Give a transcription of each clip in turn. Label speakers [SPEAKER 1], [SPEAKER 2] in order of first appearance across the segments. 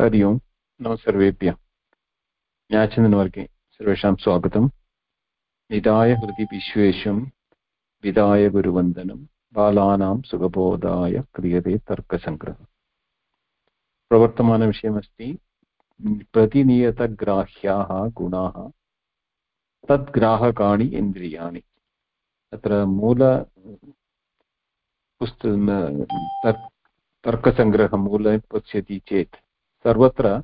[SPEAKER 1] हरि ओम्। नमः सर्वेभ्यः। न्यायचिन्तनवर्गे सर्वेषां स्वागतम्। निधाय हृदि विश्वेशं विधाय गुरुवन्दनं बालानां सुखबोधाय क्रियते तर्कसङ्ग्रहः प्रवर्तमानविषयमस्ति प्रतिनियतग्राह्याः गुणाः, तद्ग्राहकाणि इन्द्रियाणि। तत्र मूल पुस्त तर्कसङ्ग्रहमूले पश्यति चेत् सर्वत्र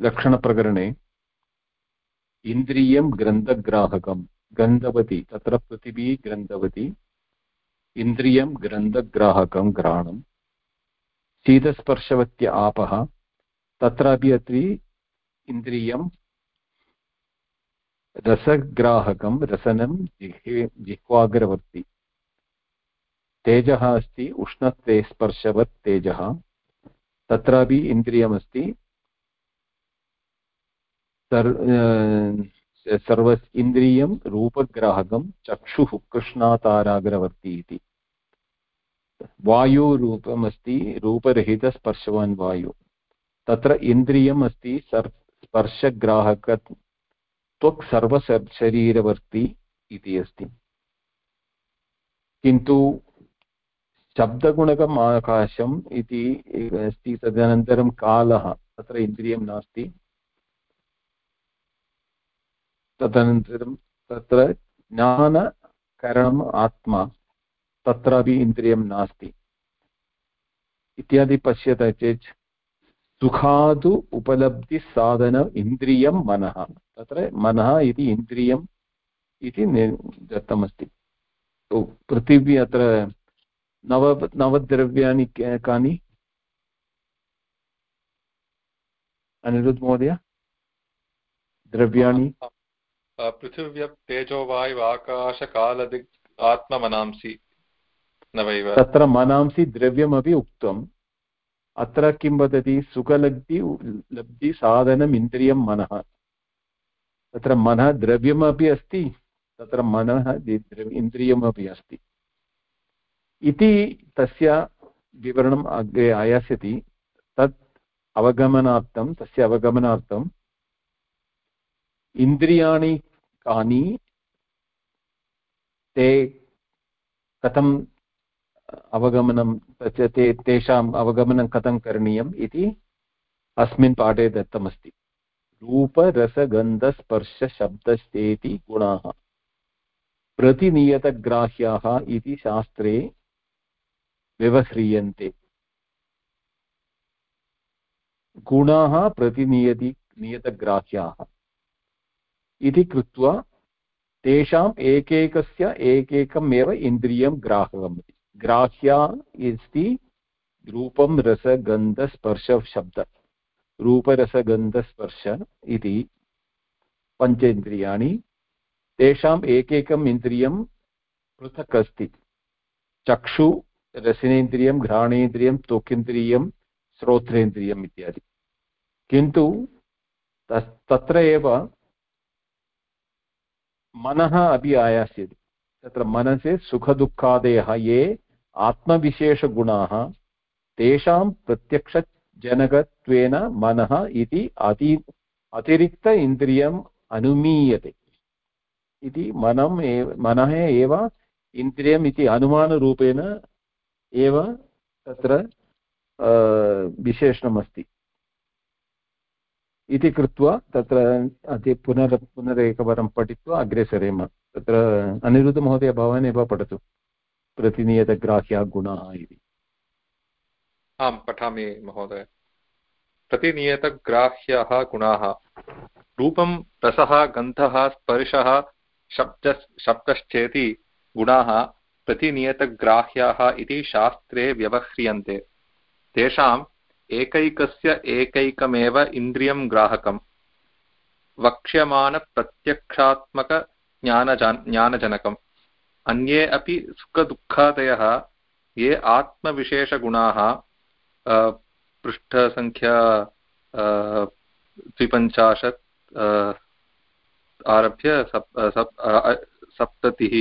[SPEAKER 1] लक्षणप्रकरणे इन्द्रियं ग्रन्थग्राहकं, गन्धवती, तत्र पृथिवी ग्रन्थवती, इन्द्रियं ग्रन्थग्राहकं घ्राणं शीतस्पर्शवत्य आपः, तत्रापि अत्र इन्द्रियं रसग्राहकं, रसनं जिह्वे, जिह्वाग्रवर्ति। तेजः अस्ति, उष्णत्वे स्पर्शवत् तेजः। तत्रापि इन्द्रियमस्ति। सर्व इन्द्रियं, रूपग्राहकं, चक्षुः कृष्णाताराग्रवर्ति इति। वायुरूपमस्ति रूपरहितस्पर्शवान् वायु। तत्र इन्द्रियम् अस्ति सर् स्पर्शग्राहक त्वक् सर्वशरीरवर्ति इति अस्ति। किन्तु शब्दगुणकम् आकाशम् इति अस्ति, तदनन्तरं कालः, तत्र इन्द्रियं नास्ति। तदनन्तरं तत्र ज्ञानकरणम् आत्मा, तत्रापि इन्द्रियं नास्ति। इत्यादि पश्यत चेत् सुखादु उपलब्धिसाधन इन्द्रियं मनः, तत्र मनः इति इन्द्रियम् इति दत्तमस्ति। पृथिवी अत्र नव नवद्रव्याणि कानि? अनिरुद्ध महोदय? द्रव्याणि?
[SPEAKER 2] पृथिव्यप् तेजो वायु आकाशकालदिक् आत्ममनांसि
[SPEAKER 1] तत्र मनांसि द्रव्यमपि उक्तम्। अत्र किं वदति? सुखलब्धि लब्धिसाधनम् इन्द्रियं मनः। तत्र मनः द्रव्यमपि अस्ति तत्र मनः इन्द्रियमपि अस्ति। इति तस्य विवरणम् अग्रे आयास्यति, तत् अवगमनार्थं, तस्य अवगमनार्थम् इन्द्रियाणि कानि, ते कथम् अवगमनं, ते तेषाम् अवगमनं कथं करणीयम् इति अस्मिन् पाठे दत्तमस्ति। रूपरसगन्धस्पर्शशब्दश्चेति गुणाः। प्रतिनियतग्राह्याः इति शास्त्रे व्यवह्रियन्ते। गुणाः प्रतिनियति नियतग्राह्याः। इति कृत्वा तेषाम् एकैकस्य एकैकम् एव इन्द्रियं ग्राहकम् ग्राह्या अस्ति रूपं रसगन्धस्पर्शशब्द। रूपरसगन्धस्पर्श इति पञ्चेन्द्रियाणि। तेषाम् एकैकम् इन्द्रियं पृथक् अस्ति। चक्षु रसनेन्द्रियं, घ्राणेन्द्रियं, त्वक्न्द्रियं, श्रोत्रेन्द्रियम् इत्यादि। किन्तु तत्र एव मनः अपि आयास्यति। तत्र मनसि सुखदुःखादयः ये आत्मविशेषगुणाः, तेषां प्रत्यक्षजनकत्वेन मनः इति अति, अतिरिक्त इन्द्रियम् अनुमीयते। इति मनम् एव मनः एव इन्द्रियम् इति अनुमानरूपेण एव तत्र विशेषणमस्ति। इति कृत्वा तत्र अति पुनर्, पुनरेकवारं पठित्वा अग्रे सरेम। तत्र अनिरुद्धमहोदय भवान् एव पठतु। प्रतिनियतग्राह्या गुणाः इति।
[SPEAKER 2] आं पठामि महोदय। प्रतिनियतग्राह्याः गुणाः। रूपं, रसः, गन्धः, स्पर्शः शब्द शब्दश्चेति गुणाः। प्रतिनियतग्राह्याः इति शास्त्रे व्यवह्रियन्ते। तेषाम् एकैकस्य एकैकमेव इन्द्रियं ग्राहकम्। वक्ष्यमाणप्रत्यक्षात्मकज्ञानजन ज्ञानजनकम्। अन्ये अपि सुखदुःखादयः, ये आत्मविशेषगुणाः पृष्ठसङ्ख्या द्विपञ्चाशत् आरभ्य सप् सप् सप्ततिः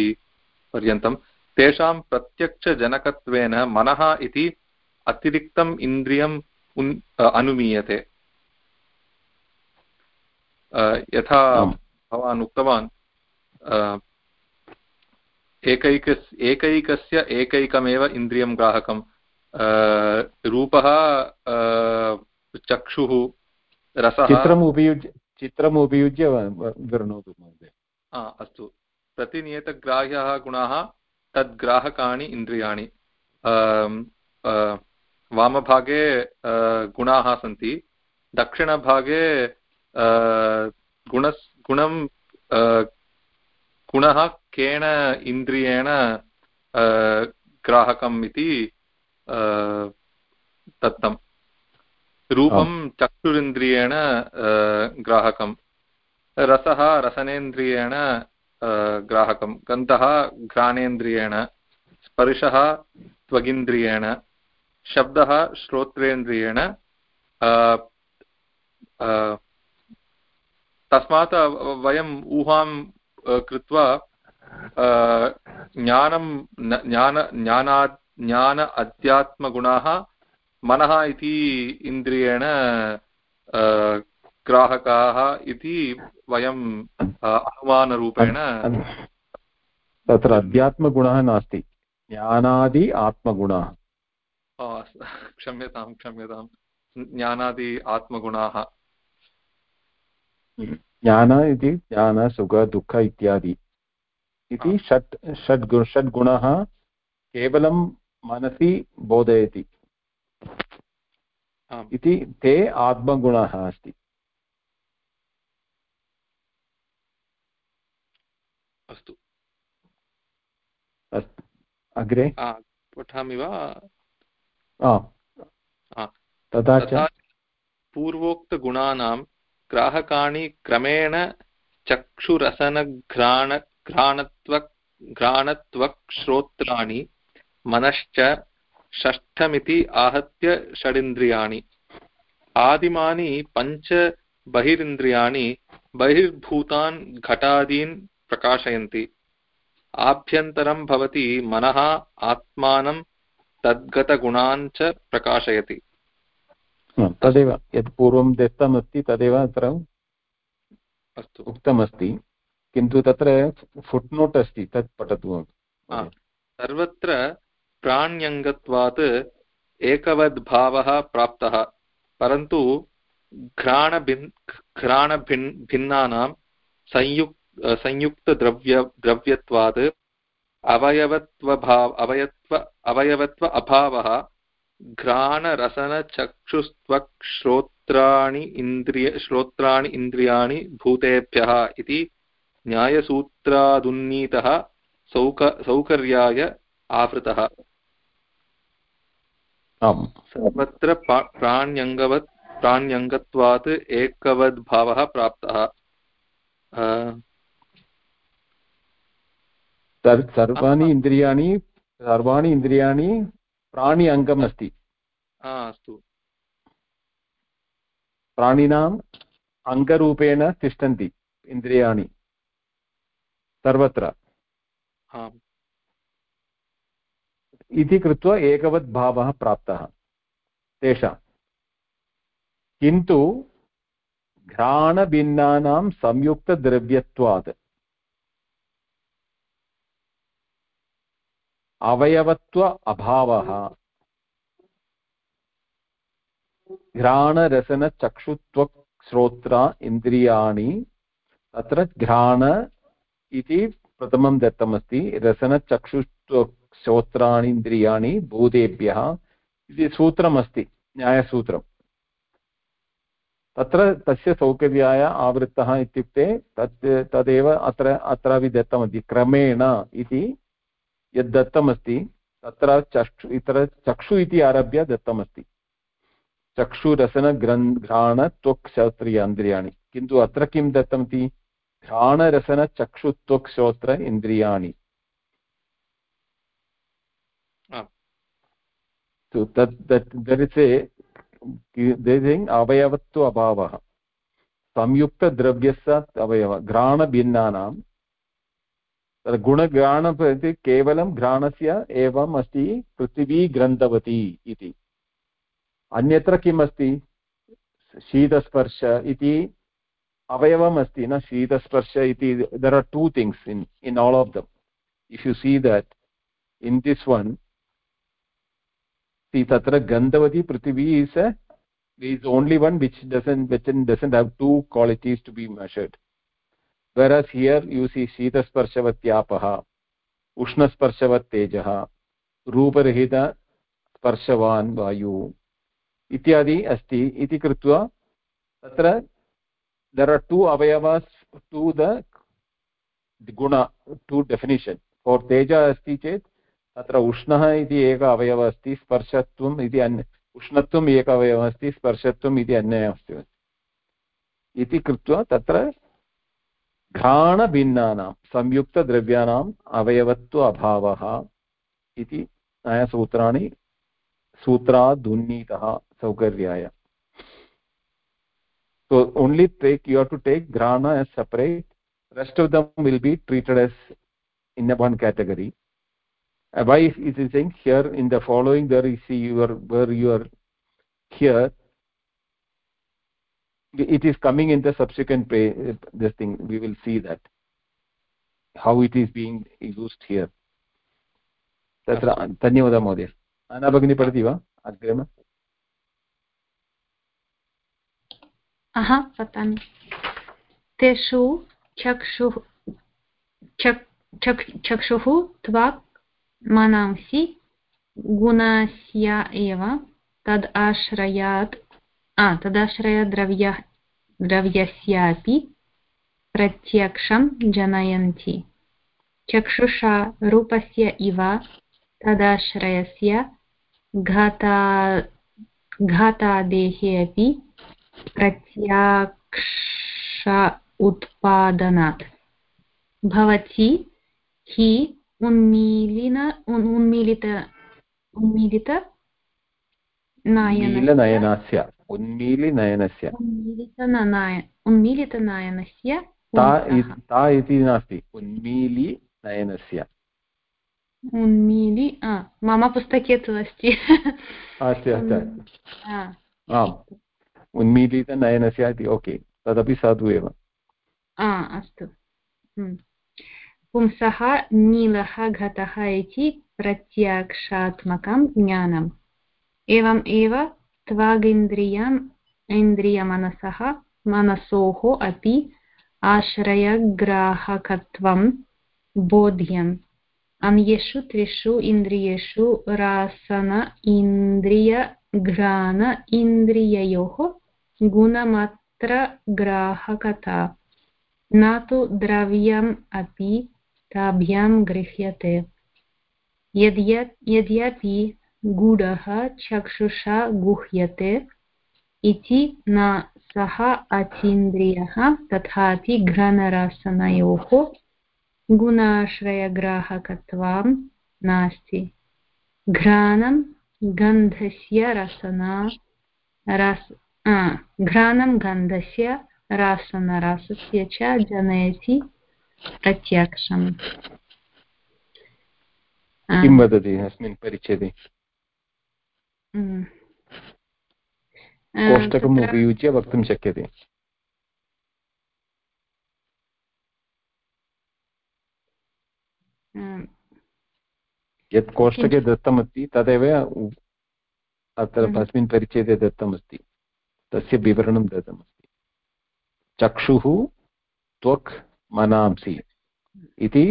[SPEAKER 2] पर्यन्तं तेषां प्रत्यक्षजनकत्वेन मनः इति अतिरिक्तम् इन्द्रियं उन् अनुमीयते। यथा भवान् उक्तवान् एकैकस् एकैकस्य एकैकमेव इन्द्रियं ग्राहकं रूपः चक्षुः रसः।
[SPEAKER 1] चित्रम् उपयुज्य चित्रम् उपयुज्य विवृणोतु महोदय।
[SPEAKER 2] अस्तु। प्रतिनियतग्राह्यः गुणाः तद्ग्राहकाणि इन्द्रियाणि। वामभागे गुणाः सन्ति। दक्षिणभागे गुणस् गुणं गुणः केन इन्द्रियेण ग्राहकम् इति दत्तं रूपं चक्षुरिन्द्रियेण ग्राहकं रसः रसनेन्द्रियेण ग्राहकं गन्धः घ्राणेन्द्रियेण स्पर्शः त्वगिन्द्रियेण शब्दः श्रोत्रेन्द्रियेण तस्मात् वयम् ऊहां कृत्वा ज्ञानं ज्ञान ज्ञाना ज्ञान अध्यात्मगुणाः मनः इति इन्द्रियेण ग्राहकाः इति वयम् अनुमानरूपेण
[SPEAKER 1] तत्र अध्यात्मगुणः नास्ति। ज्ञानादि आत्मगुणः।
[SPEAKER 2] क्षम्यतां क्षम्यतां। ज्ञानादि आत्मगुणाः।
[SPEAKER 1] ज्ञान इति ज्ञान सुख दुःख इत्यादि। इति षट् षड् षड्गुणः केवलं मनसि बोधयति। इति ते आत्मगुणः अस्ति
[SPEAKER 2] अस्तु
[SPEAKER 1] अस्तु अग्रे?
[SPEAKER 2] पठामि वा?
[SPEAKER 1] तथा च?
[SPEAKER 2] पूर्वोक्तगुणानां ग्राहकाणि क्रमेण चक्षुरसनघ्राण घ्राणत्व घ्राणत्वक्श्रोत्राणि मनश्च षष्ठमिति आहत्य षडिन्द्रियाणि। आदिमानि पञ्च बहिरिन्द्रियाणि बहिर्भूतान् घटादीन् प्रकाशयन्ति। आभ्यन्तरं भवति मनः आत्मानं तद्गतगुणान् च प्रकाशयति।
[SPEAKER 1] तदेव यत् पूर्वं दत्तमस्ति तदेव अत्र
[SPEAKER 2] अस्तु।
[SPEAKER 1] उक्तमस्ति। किन्तु तत्र फुट् नोट् अस्ति तत् पठतु
[SPEAKER 2] सर्वत्र प्राण्यङ्गत्वात् एकवद्भावः प्राप्तः परन्तु घ्राणभिन् घ्राणभिन् भिन्नानां संयुक् संयुक्तद्रव्य द्रव्यत्वात् अवयवत्वभाव अवयत्व अवयवत्व अभावः घ्राणरसनचक्षुस्त्वक्श्रोत्राणि इन्द्रिय श्रोत्राणि इन्द्रियाणि भूतेभ्यः इति न्यायसूत्रादुन्नीतः सौक सौकर्याय आवृतः। सर्वत्र प्राण्यङ्गवत् प्राण्यङ्गत्वात् एकवद्भावः प्राप्तः।
[SPEAKER 1] सर्वाणि इन्द्रियाणि सर्वाणि इन्द्रियाणि प्राणि अङ्गम् अस्ति।
[SPEAKER 2] अस्तु।
[SPEAKER 1] प्राणिनाम् अङ्गरूपेण तिष्ठन्ति इन्द्रियाणि। सर्वत्र। इति कृत्वा एकवत् भावः प्राप्तः। तेषां किन्तु घ्राणभिन्नानां संयुक्तद्रव्यत्वात्। अवयवत्व अभावः। घ्राणरसनचक्षुत्वक्श्रोत्र इन्द्रियाणि, तत्र घ्राण इति प्रथमं दत्तमस्ति। रसनचक्षुत्वश्रोत्राणि इन्द्रियाणि भूतेभ्यः इति सूत्रमस्ति न्यायसूत्रम् तत्र तस्य सौकर्याय आवृत्तः इत्युक्ते तत्, तदेव अत्र, अत्रापि दत्तमस्ति, क्रमेण इति यद् दत्तमस्ति तत्र चक्षु इतर चक्षु इति आरभ्य दत्तमस्ति। चक्षुरसनग्रन् घ्राणत्वक्श्रोत्रियान्द्रियाणि किन्तु अत्र किं दत्तमस्ति? घ्राणरसनचक्षुत्वक्श्रोत्र इन्द्रियाणि। अवयवत्व अभावः। संयुक्तद्रव्यस्य अवयव घ्राणभिन्नानां गुणघ्राण इति केवलं घ्राणस्य एवम् अस्ति, पृथिवी ग्रन्थवती इति। अन्यत्र किम् अस्ति शीतस्पर्श इति अवयवम् अस्ति न? शीतस्पर्श इति there are two things in in all of them if you see that in this one gandhavati prithvi is a is only one which doesn't, which have two qualities to be measured. Whereas here you see उष्णस्पर्शवत् तेजः रूपरहित वायुः इत्यादि अस्ति इति कृत्वा तत्र there are two avayavas to the guna, two definition. For teja asti chet तत्र उष्णः इति एक अवयवः अस्ति स्पर्शत्वम् इति अन्य उष्णत्वम् एक अवयवः अस्ति स्पर्शत्वम् इति अन्यः अस्ति इति कृत्वा तत्र घ्राणभिन्नानां संयुक्तद्रव्याणाम् अवयवत्व अभावः इति नयसूत्राणि सूत्रादुन्नीतः सौकर्याय। So only take you here to take घ्राण as separate rest of them will be treated as in a category why is is इङ्ग् here in the following there is you're where you're here it is coming in the subsequent pay, this thing we will see that how it is being used here तत्र धन्यवादः महोदय अना भगिनी पठति वा अग्रिम
[SPEAKER 3] पठामि तेषु चक्षुः चक्षुः त्वाक् मनांसि गुणस्य एव तद् आश्रयात् तदाश्रयद्रव्य द्रव्यस्यापि प्रत्यक्षं जनयन्ति चक्षुषा रूपस्य इव तदाश्रयस्य घाता घातादेः अपि प्रत्याक्ष उत्पादनात् भवति हि उन्मीलिन उन्मीलित उन्मीलित
[SPEAKER 1] नयनस्य उन्मीलिनयनस्य
[SPEAKER 3] उन्मीलितनयनस्य
[SPEAKER 1] ता इति नास्ति उन्मीलिनयनस्य
[SPEAKER 3] उन्मीलि मम पुस्तके तु अस्ति
[SPEAKER 1] अस्ति अस्ति आम् उन्मीलितनयनस्य इति ओके तदपि साधु एव
[SPEAKER 3] अस्तु। पुंसः नीलः घटः इति प्रत्यक्षात्मकं ज्ञानम् एवम् एव त्वागिन्द्रियम् इन्द्रियमनसः, मनसोः अपि आश्रयग्राहकत्वं बोध्यम्। अन्येषु त्रिषु इन्द्रियेषु रासन इन्द्रियघ्राण इन्द्रिययोः गुणमात्र ग्राहकता। न तु द्रव्यम् अपि ताभ्यां गृह्यते। यद्यपि गूढः चक्षुषा गुह्यते इति न सः अचीन्द्रियः तथापि घ्राणरसनयोः गुणाश्रयग्राहकत्वं नास्ति। घ्राणं गन्धस्य रसना रस घ्राणं गन्धस्य रासनरासस्य च जनयति प्रत्यक्षम्।
[SPEAKER 1] किं वदति अस्मिन् परिच्छेदे? कोष्टकम् उपयुज्य वक्तुं शक्यते यत् कोष्टके दत्तमस्ति तदेव अत्र अस्मिन् परिच्छेदे दत्तमस्ति तस्य विवरणं दत्तमस्ति चक्षुः त्वक् मनांसि इति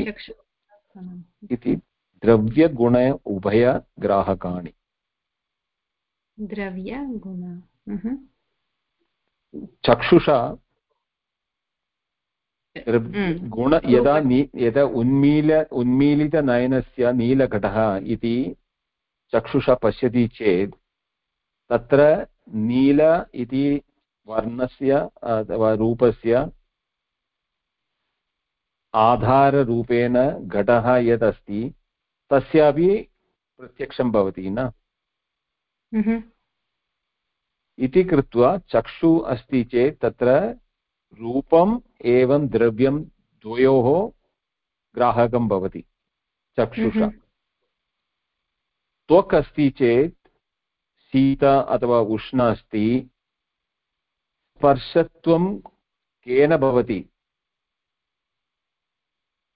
[SPEAKER 1] इति द्रव्यगुण उभयग्राहकाणि
[SPEAKER 3] द्रव्यगुण।
[SPEAKER 1] चक्षुषा गुण यदा यदा उन्मील उन्मीलितनयनस्य नीलघटः इति चक्षुषा पश्यति चेत् तत्र नील इति वर्णस्य अथवा रूपस्य आधाररूपेण घटः यत् अस्ति तस्यापि प्रत्यक्षं भवति न? इति कृत्वा चक्षु अस्ति चेत् तत्र रूपम् एवं द्रव्यं द्वयोः ग्राहकं भवति चक्षुषा। त्वक् अस्ति चेत् शीत अथवा उष्ण अस्ति स्पर्शत्वं केन भवति?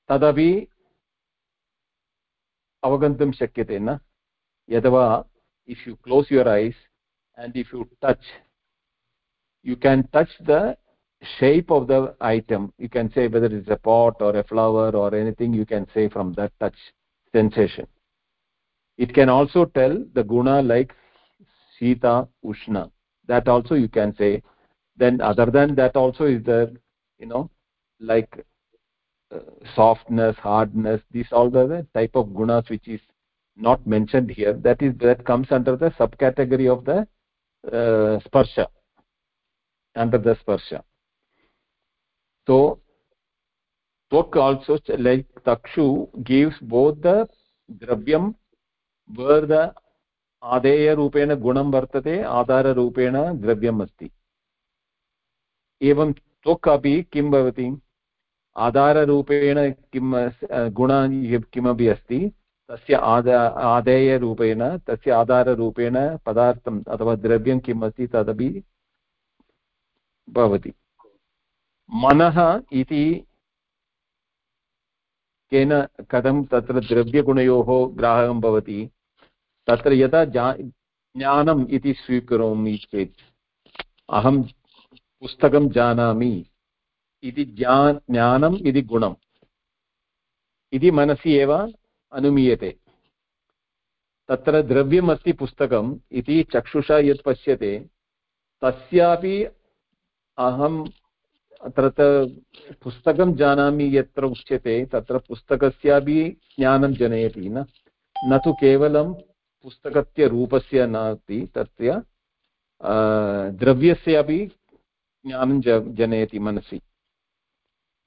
[SPEAKER 1] तदपि अवगन्तुं शक्यते न? यथवा if you close your eyes and if you touch you can touch the shape of the item. You can say whether it's a pot or a flower or anything you can say from that touch sensation. It can also tell the guna like sita ushna. That also you can say. Then other than that also is there you know like uh, softness hardness these all the type of gunas which is not mentioned here that is that comes under the subcategory of the uh, sparsha under the sparsha so tvak also like takshu gives both the dravyam where the आदेयरूपेण गुणं वर्तते आधाररूपेण द्रव्यम् अस्ति एवं त्वक् अपि किं भवति आधाररूपेण किं गुण किमपि अस्ति तस्य आदा, आदेयरूपेण, तस्य आधाररूपेण पदार्थम् अथवा द्रव्यं किम् अस्ति तदपि भवति। मनः इति केन, कथं तत्र द्रव्यगुणयोः ग्राहकं भवति, तत्र यदा जा ज्ञानम् इति स्वीकरोमि चेत्, अहं पुस्तकं जानामि इति ज्ञा ज्ञानम् इति गुणम्। इति मनसि एव अनुमीयते। तत्र द्रव्यमस्ति पुस्तकम् इति चक्षुषा यत् पश्यते, तस्यापि अहं तत्र पुस्तकं जानामि यत्र उच्यते, तत्र पुस्तकस्यापि ज्ञानं जनयति न। न तु केवलं पुस्तकस्य रूपस्य नास्ति, तस्य द्रव्यस्यापि ज्ञानं ज, जनयति मनसि।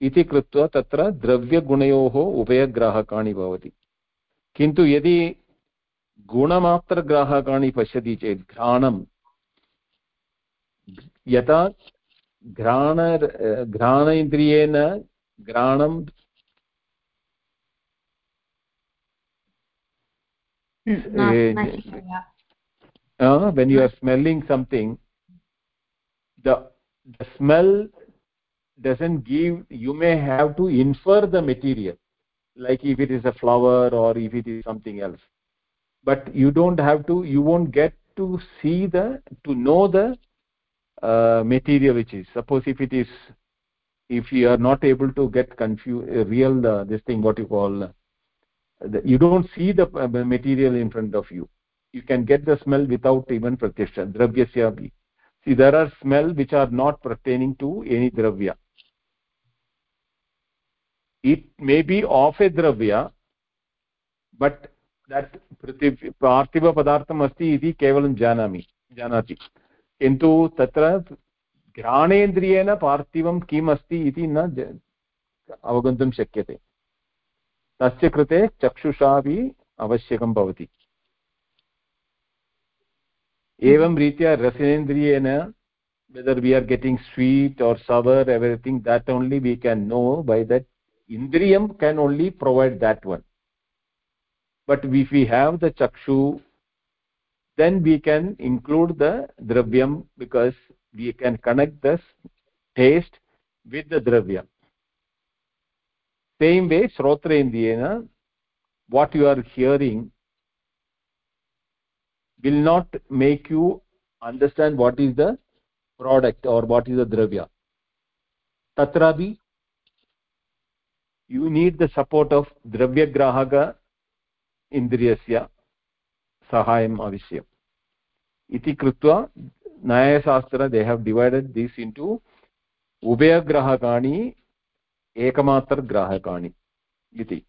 [SPEAKER 1] इति कृत्वा तत्र द्रव्यगुणयोः उभयग्राहकाणि भवति। किन्तु यदि गुणमात्रग्राहकाणि पश्यति चेत् घ्राणं यथा घ्राण घ्राणेन्द्रियेण घ्राणं when you are smelling something the smell doesn't give you may have to infer the material like if it is a flower or if it is something else. But you don't have to you won't get to see the to know the uh, material which is. Suppose if it is if you are not able to get confused uh, real uh, this thing what you call uh, the, you don't see the material in front of you. You can get the smell without even pratyaksha dravyasya see there are smell which are not pertaining to any dravya it may be of a dravya, but that पार्थिवपदार्थम् अस्ति इति केवलं जानामि जानाति किन्तु तत्र घ्राणेन्द्रियेण पार्थिवं किम् अस्ति इति न अवगन्तुं शक्यते तस्य कृते चक्षुषापि आवश्यकं भवति एवं रीत्या रसेन्द्रियेण whether we are getting sweet or sour, everything, that only we can know by that indriyam can only provide that one. But if we have the chakshu then we can include the dravyam because we can connect this taste with the dravya same way shrotrendriyena what you are hearing will not make you understand what is the product or what is the dravya tatrabi you need the support of dravya grahaka इन्द्रियस्य सहायम् आवश्यकम् इति कृत्वा न्यायशास्त्र they have divided this into उभयग्राहकाणि एकमात्रग्राहकाणि इति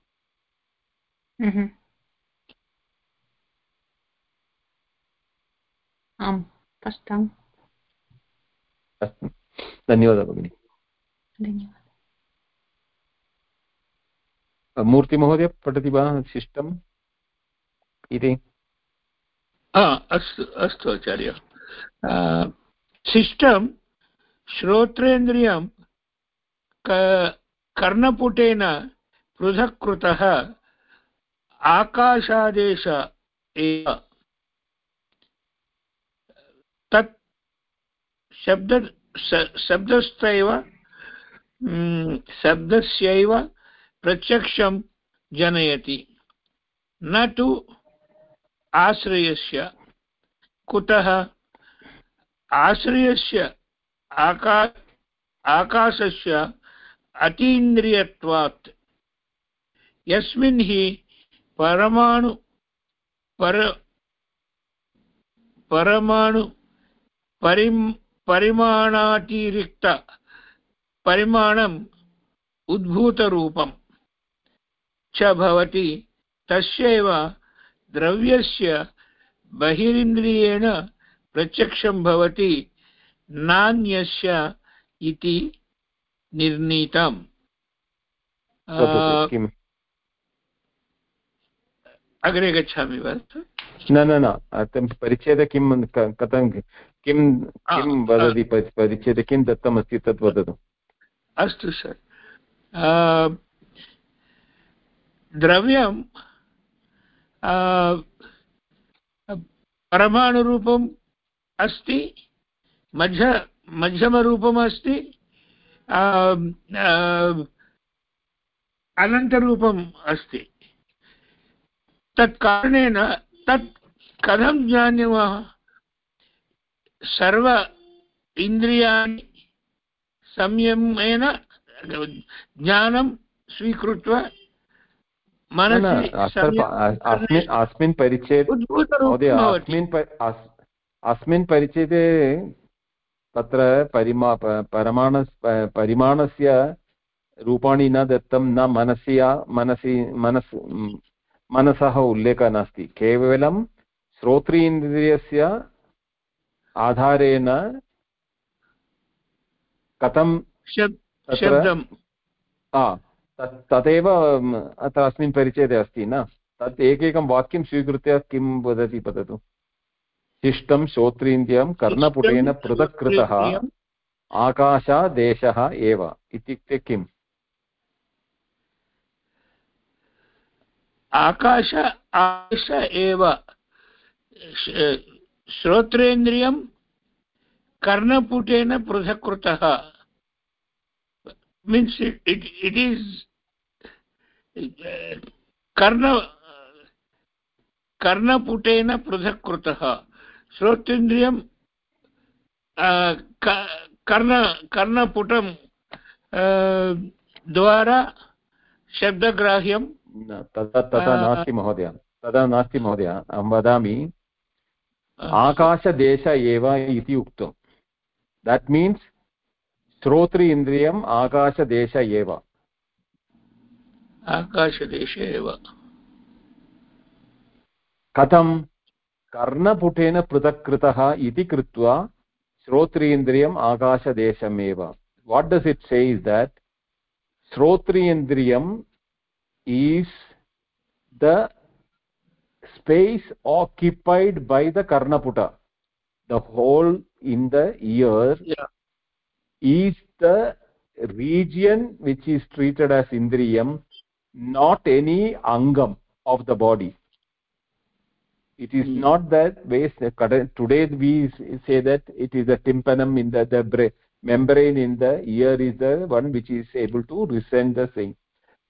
[SPEAKER 3] आम् स्पष्टम्
[SPEAKER 1] अस्तु धन्यवादः भगिनि
[SPEAKER 3] धन्यवादः
[SPEAKER 1] मूर्तिमहोदय पठति वा शिष्टम् इति।
[SPEAKER 4] अस्तु अस्तु आचार्य। शिष्टं श्रोत्रेन्द्रियं कर्णपुटेन पृथक् कृतः आकाशादेश एव। तत् शब्द शब्दस्थैव शब्दस्यैव प्रत्यक्षं जनयति। न तु आश्रयस्य। कुतः? आश्रयस्य आका, आकाशस्य अतीन्द्रियत्वात्। यस्मिन् हि परमाणु, पर, परमाणु परिम्, परिमाणातिरिक्त, परिमाणम् उद्भूतरूपं च भवति। तस्यैव द्रव्यस्य बहिरिन्द्रियेण प्रत्यक्षं भवति नान्यस्य इति निर्णीतम्। अग्रे गच्छामि वा
[SPEAKER 1] न न न परिच्छेद किं कथं किं किं वदति परिच्छेदे किं दत्तमस्ति तत् वदतु।
[SPEAKER 4] अस्तु सर् द्रव्यं परमाणुरूपम् अस्ति मध्य मध्यमरूपम् अस्ति अनन्तरूपम् अस्ति। तत् कारणेन तत् कथं जानीमः? सर्व इन्द्रियाणि संयमेन ज्ञानं स्वीकृत्य
[SPEAKER 1] अस्मिन् परिचये महोदय अस्मिन् अस्मिन् परिचये तत्र परिमा परमाण परिमाणस्य रूपाणि न दत्तं न मनसि मनसि मनस् मनसः उल्लेखः नास्ति। केवलं श्रोत्रीन्द्रियस्य आधारेण कथं तदेव अत्र अस्मिन् परिचये अस्ति न? तत् एकैकं वाक्यं स्वीकृत्य किं वदति वदतु? शिष्टं श्रोत्रीन्द्रियं कर्णपुटेन पृथक् कृतः आकाशादेशः एव। इत्युक्ते किम्?
[SPEAKER 4] आकाश आकाश एव। श्रोत्रेन्द्रियं कर्णपुटेन पृथक् कृतः मीन्स् इट् इट् इस् कर्ण कर्णपुटेन पृथक् कृतः श्रोतेन्द्रियं कर्ण कर्णपुटं द्वारा शब्दग्राह्यं
[SPEAKER 1] तथा तथा नास्ति महोदय तथा नास्ति महोदय अहं वदामि आकाशदेश एव इति उक्तं दट् मीन्स् श्रोतृ इन्द्रियम् आकाशदेश एव।
[SPEAKER 4] आकाशदेशे एव।
[SPEAKER 1] कथं कर्णपुटेन पृथक् कृतः इति कृत्वा श्रोत्रीन्द्रियम् आकाशदेशमेव। What does it say is that श्रोत्रीन्द्रियम् is the space occupied by the karnaputa. The hole in the ear
[SPEAKER 4] yeah.
[SPEAKER 1] Is the region which is treated as indriyam not any angam of the body. It is mm. not that today we say that it is a tympanum in the, the membrane in the ear is the one which is able to resent the thing.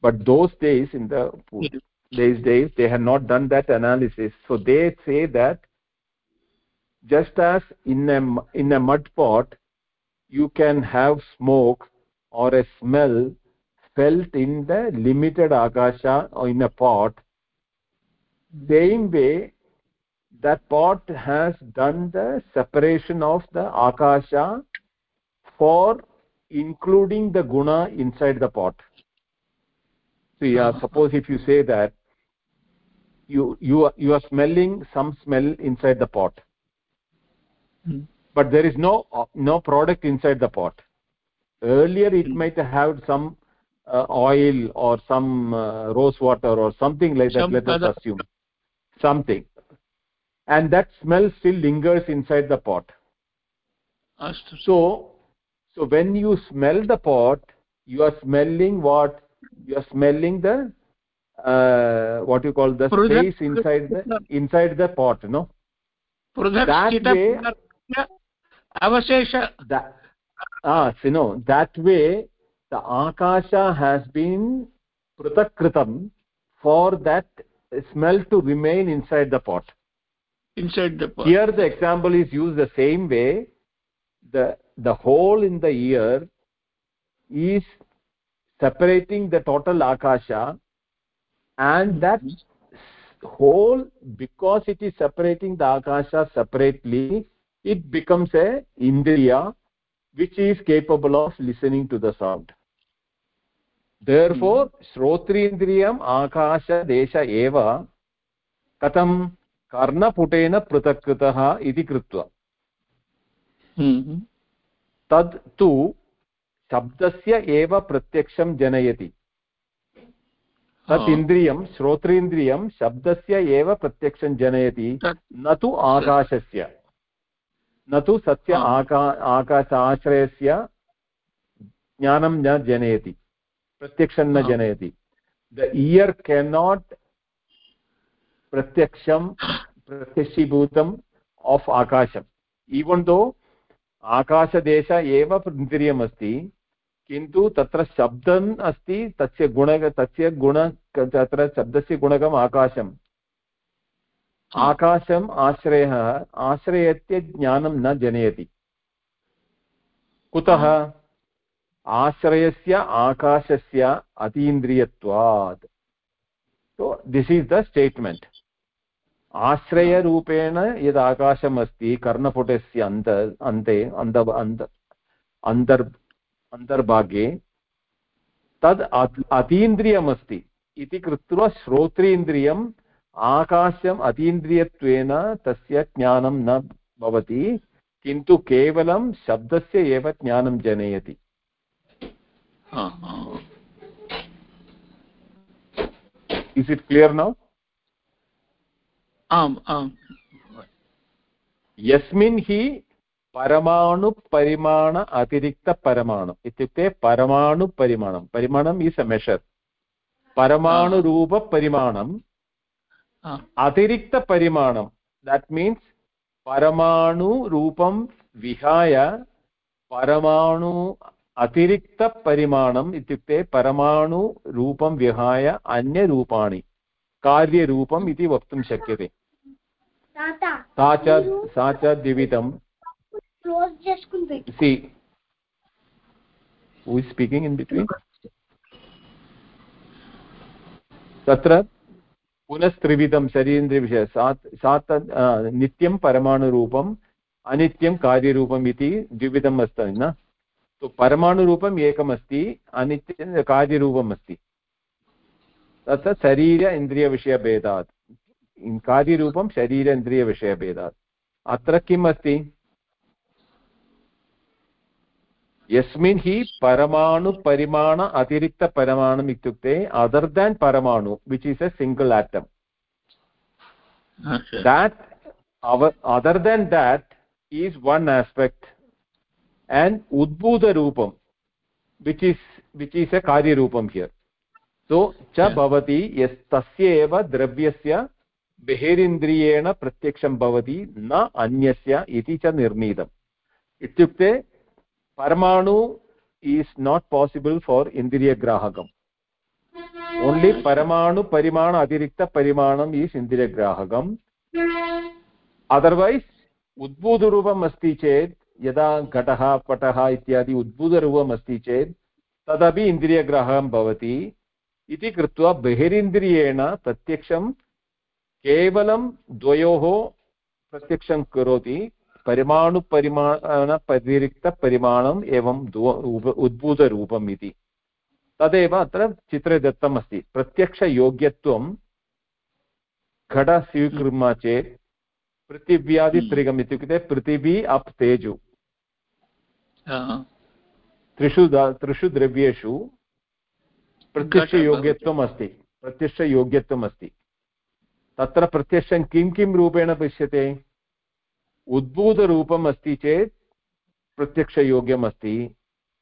[SPEAKER 1] But those days in the yeah these days they have not done that analysis. So they say that just as in a in a mud pot you can have smoke or a smell felt in the limited akasha or in a pot. Same way that pot has done the separation of the akasha for including the guna inside the pot. So yeah suppose if you say that you you you are smelling some smell inside the pot. Mm. But there is no no product inside the pot. Earlier it mm. might have some uh, oil or some uh, rose water or something like some that let us assume. Something. And that smell still lingers inside the pot. So so when you smell the pot you are smelling what? You are smelling the uh, what you call the space inside the inside the pot no? That way
[SPEAKER 4] avashesha.
[SPEAKER 1] That ah so no that way the akasha has been pratakkritam for that smell to remain inside the pot.
[SPEAKER 4] Inside the pot.
[SPEAKER 1] Here the example is used the same way. The the hole in the ear is separating the total akasha and mm-hmm. that hole because it is separating the akasha separately it becomes a indriya which is capable of listening to the sound therefore shrotrindriyam akasha desha eva katam कर्णपुटेन पृथक् कृतः इति कृत्वा तद् तु शब्दस्य एव प्रत्यक्षं जनयति तत् इन्द्रियं श्रोत्रेन्द्रियं शब्दस्य एव प्रत्यक्षं जनयति न तु आकाशस्य न तु सत्य आका आकाश आश्रयस्य ज्ञानं न जनयति प्रत्यक्षं न जनयति। द इयर् केनाट् प्रत्यक्षं प्रत्यक्षीभूतम् आफ् आकाशम्। ईवन् दो आकाशदेश एव इन्द्रियमस्ति किन्तु तत्र शब्दम् अस्ति तस्य गुण तस्य गुण तत्र शब्दस्य गुणकम् आकाशम्। आकाशम् आश्रयः आश्रयत्य ज्ञानं न जनयति। कुतः? आश्रयस्य आकाशस्य अतीन्द्रियत्वात्। So this is the statement. आश्रयरूपेण यद् आकाशम् अस्ति कर्णपुटस्य अन्त अन्ते अन्त अन्त अन्तर् अन्तर्भागे तद् अतीन्द्रियमस्ति इति कृत्वा श्रोत्रेन्द्रियम् आकाशम् अतीन्द्रियत्वेन तस्य ज्ञानं न भवति किन्तु केवलं शब्दस्य एव ज्ञानं जनयति। इस् इट् क्लियर् नौ
[SPEAKER 4] आम् आम्।
[SPEAKER 1] यस्मिन् हि परमाणुपरिमाण अतिरिक्तपरमाणु इत्युक्ते परमाणुपरिमाणं परिमाणम् इस् अ मेशर् परमाणुरूपपरिमाणम् अतिरिक्तपरिमाणं दट् मीन्स् परमाणुरूपं विहाय परमाणु अतिरिक्तपरिमाणम् इत्युक्ते परमाणुरूपं विहाय अन्यरूपाणि कार्यरूपम् इति वक्तुं शक्यते सा च सा च द्विविधं सि who is speaking in between तत्र पुनस्त्रिविधं शरीरेन्द्रियविषय सा सा तद् नित्यं परमाणुरूपम्, अनित्यं कार्यरूपम् इति द्विविधम् अस्ति न? तु परमाणुरूपम् एकमस्ति, अनित्यं कार्यरूपम् अस्ति। तत्र शरीर इन्द्रियविषयभेदात् कार्यरूपं शरीर इन्द्रियविषयभेदात् अत्र किम् अस्ति? यस्मिन् हि परमाणुपरिमाण अतिरिक्तपरमाणुम् इत्युक्ते अदर् देन् परमाणु which is a single atom that our other than that is one aspect. And udbhuta rupam which is which is a karya rupam here. So च भवति यस् तस्य एव द्रव्यस्य बहिरिन्द्रियेण प्रत्यक्षं भवति न अन्यस्य इति च निर्णीतम् इत्युक्ते परमाणु is not possible for indriya indriyagrahakam only paramanu parimana atirikta parimanam is indriya indriyagrahakam otherwise उद्भूतरूपम् अस्ति चेत् यदा घटः पटः इत्यादि उद्भूतरूपम् अस्ति चेत् तदपि इन्द्रियग्राहकं भवति इति कृत्वा बहिरिन्द्रियेण प्रत्यक्षं केवलं द्वयोः प्रत्यक्षं करोति परिमाणुपरिमाणपरिरिक्तपरिमाणम् एवम् उद्भूतरूपम् इति तदेव अत्र चित्रे दत्तम् अस्ति प्रत्यक्षयोग्यत्वं घट स्वीकुर्मः चेत् पृथिव्यादित्रिगम् इत्युक्ते पृथिवी अप् तेजु त्रिषु त्रिषु द्रव्येषु प्रत्यक्षयोग्यत्वम् अस्ति प्रत्यक्षयोग्यत्वम् अस्ति तत्र प्रत्यक्षं किं किं रूपेण पश्यते उद्भूतरूपम् अस्ति चेत् प्रत्यक्षयोग्यम् अस्ति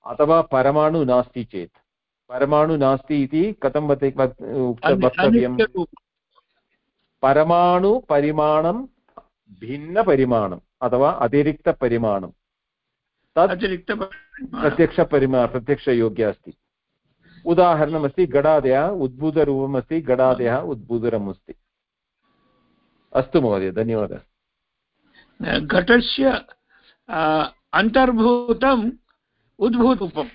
[SPEAKER 1] अथवा परमाणु नास्ति चेत्। परमाणु नास्ति इति कथं वक्तव्यं परमाणुपरिमाणं भिन्नपरिमाणम् अथवा अतिरिक्तपरिमाणं तत् प्रत्यक्षपरिमा प्रत्यक्षयोग्य अस्ति। उदाहरणमस्ति गडादयः उद्भूतरूपम् अस्ति गडादयः उद्भूतरम् अस्ति अस्तु महोदय धन्यवादः।
[SPEAKER 4] घटस्य अन्तर्भूतम् उद्भूतरूपम्।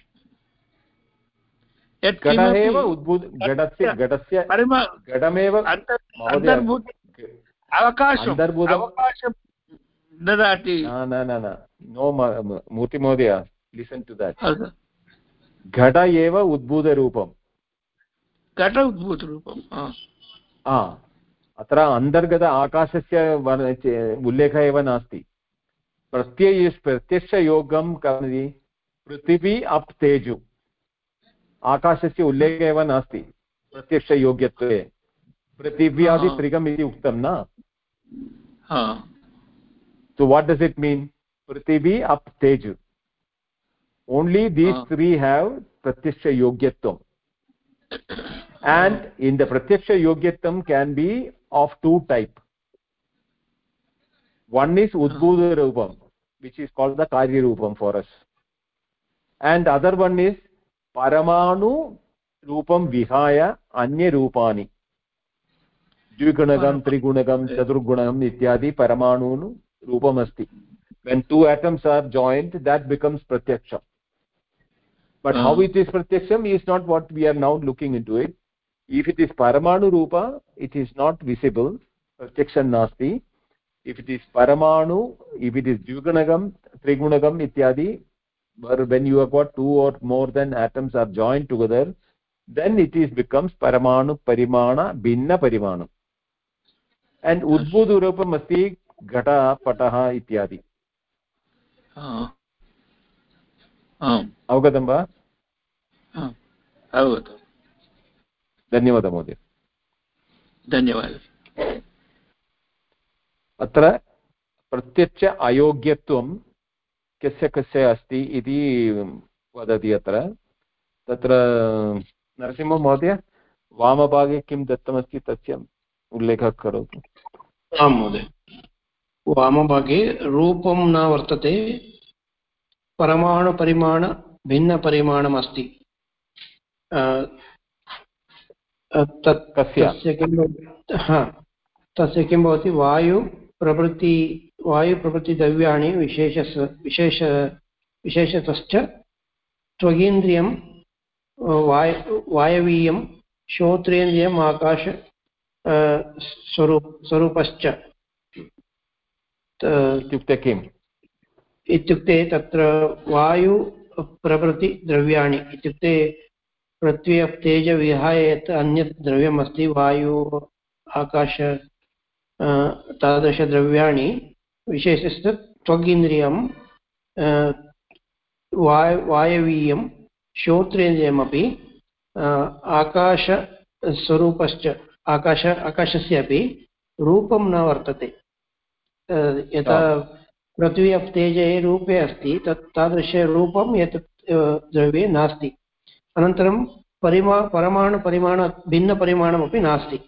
[SPEAKER 1] घटः एव उद्भूत घटस्य घटस्य घटमेव
[SPEAKER 4] अन्तर्भूत अवकाशम् अवकाशं ददाति।
[SPEAKER 1] न न न नो। मूर्तिमहोदय लिसन् टु दट् घट एव उद्भूतरूपं
[SPEAKER 4] घट उद्भूतरूपं
[SPEAKER 1] अत्र अंतर्गत आकाशस्य उल्लेखः एव नास्ति। प्रत्यय प्रत्यक्षयोगं करोति। पृथिवी अप् तेजु। आकाशस्य उल्लेखः एव नास्ति। प्रत्यक्षयोग्यत्वे पृथिव्यादित्रिगम् इति उक्तं न? So what does it mean पृथिवी अप् तेजु। ओन्लि दीस् त्री हेव् प्रत्यक्षयोग्यत्वम् and in the pratyaksha yogyatvam can be of two type one is udbhuta rupam which is called the karya rupam for us and other one is paramanu rupam vihaya anya rupani द्विगुणकं त्रिगुणकं चतुर्गुणकम् इत्यादि परमाणून् रूपमस्ति when two atoms are joined that becomes pratyaksham but uh -huh. how it is pratyaksham is not what we are now looking into it if it is paramanu rupa it is not visible pratyaksham nasti if it is paramanu if it is dvigunagam trigunagam ityadi when you have got two or more than atoms are joined together then it is becomes paramanu parimana binna parimana and udbudurupam asti घट पटः इत्यादि अवगतं वा
[SPEAKER 4] अवगतं
[SPEAKER 1] धन्यवादः महोदय।
[SPEAKER 4] धन्यवादः।
[SPEAKER 1] अत्र प्रत्यक्ष अयोग्यत्वं कस्य कस्य अस्ति इति वदति अत्र। तत्र नरसिंहमहोदय वामभागे किं दत्तमस्ति तस्य उल्लेखः करोतु।
[SPEAKER 5] आं महोदय। वामभागे रूपं न वर्तते परमाणुपरिमाणभिन्नपरिमाणम् अस्ति तस्य किं हा तस्य किं भवति? वायुप्रभृति वायुप्रभृतिद्रव्याणि विशेष विशेष विशेषतश्च त्वगीन्द्रियं वाय वायवीयं श्रोत्रेन्द्रियम् आकाश स्वरूप स्वरूपश्च।
[SPEAKER 1] इत्युक्ते किम्?
[SPEAKER 5] इत्युक्ते तत्र वायुप्रभृतिद्रव्याणि इत्युक्ते पृथ्वी तेज विहाय यत् अन्यत् द्रव्यम् अस्ति वायु आकाश तादृशद्रव्याणि विशेषस्य त्वगिन्द्रियं वाय वायवीयं श्रोत्रेन्द्रियमपि आकाशस्वरूपश्च आकाश आकाशस्य अपि रूपं न वर्तते। यथा पृथ्वी अप् तेजे रूपे अस्ति तत् तादृशरूपं एतत् द्रव्ये नास्ति। अनन्तरं परिमा परमाणुपरिमाण भिन्नपरिमाणमपि नास्ति।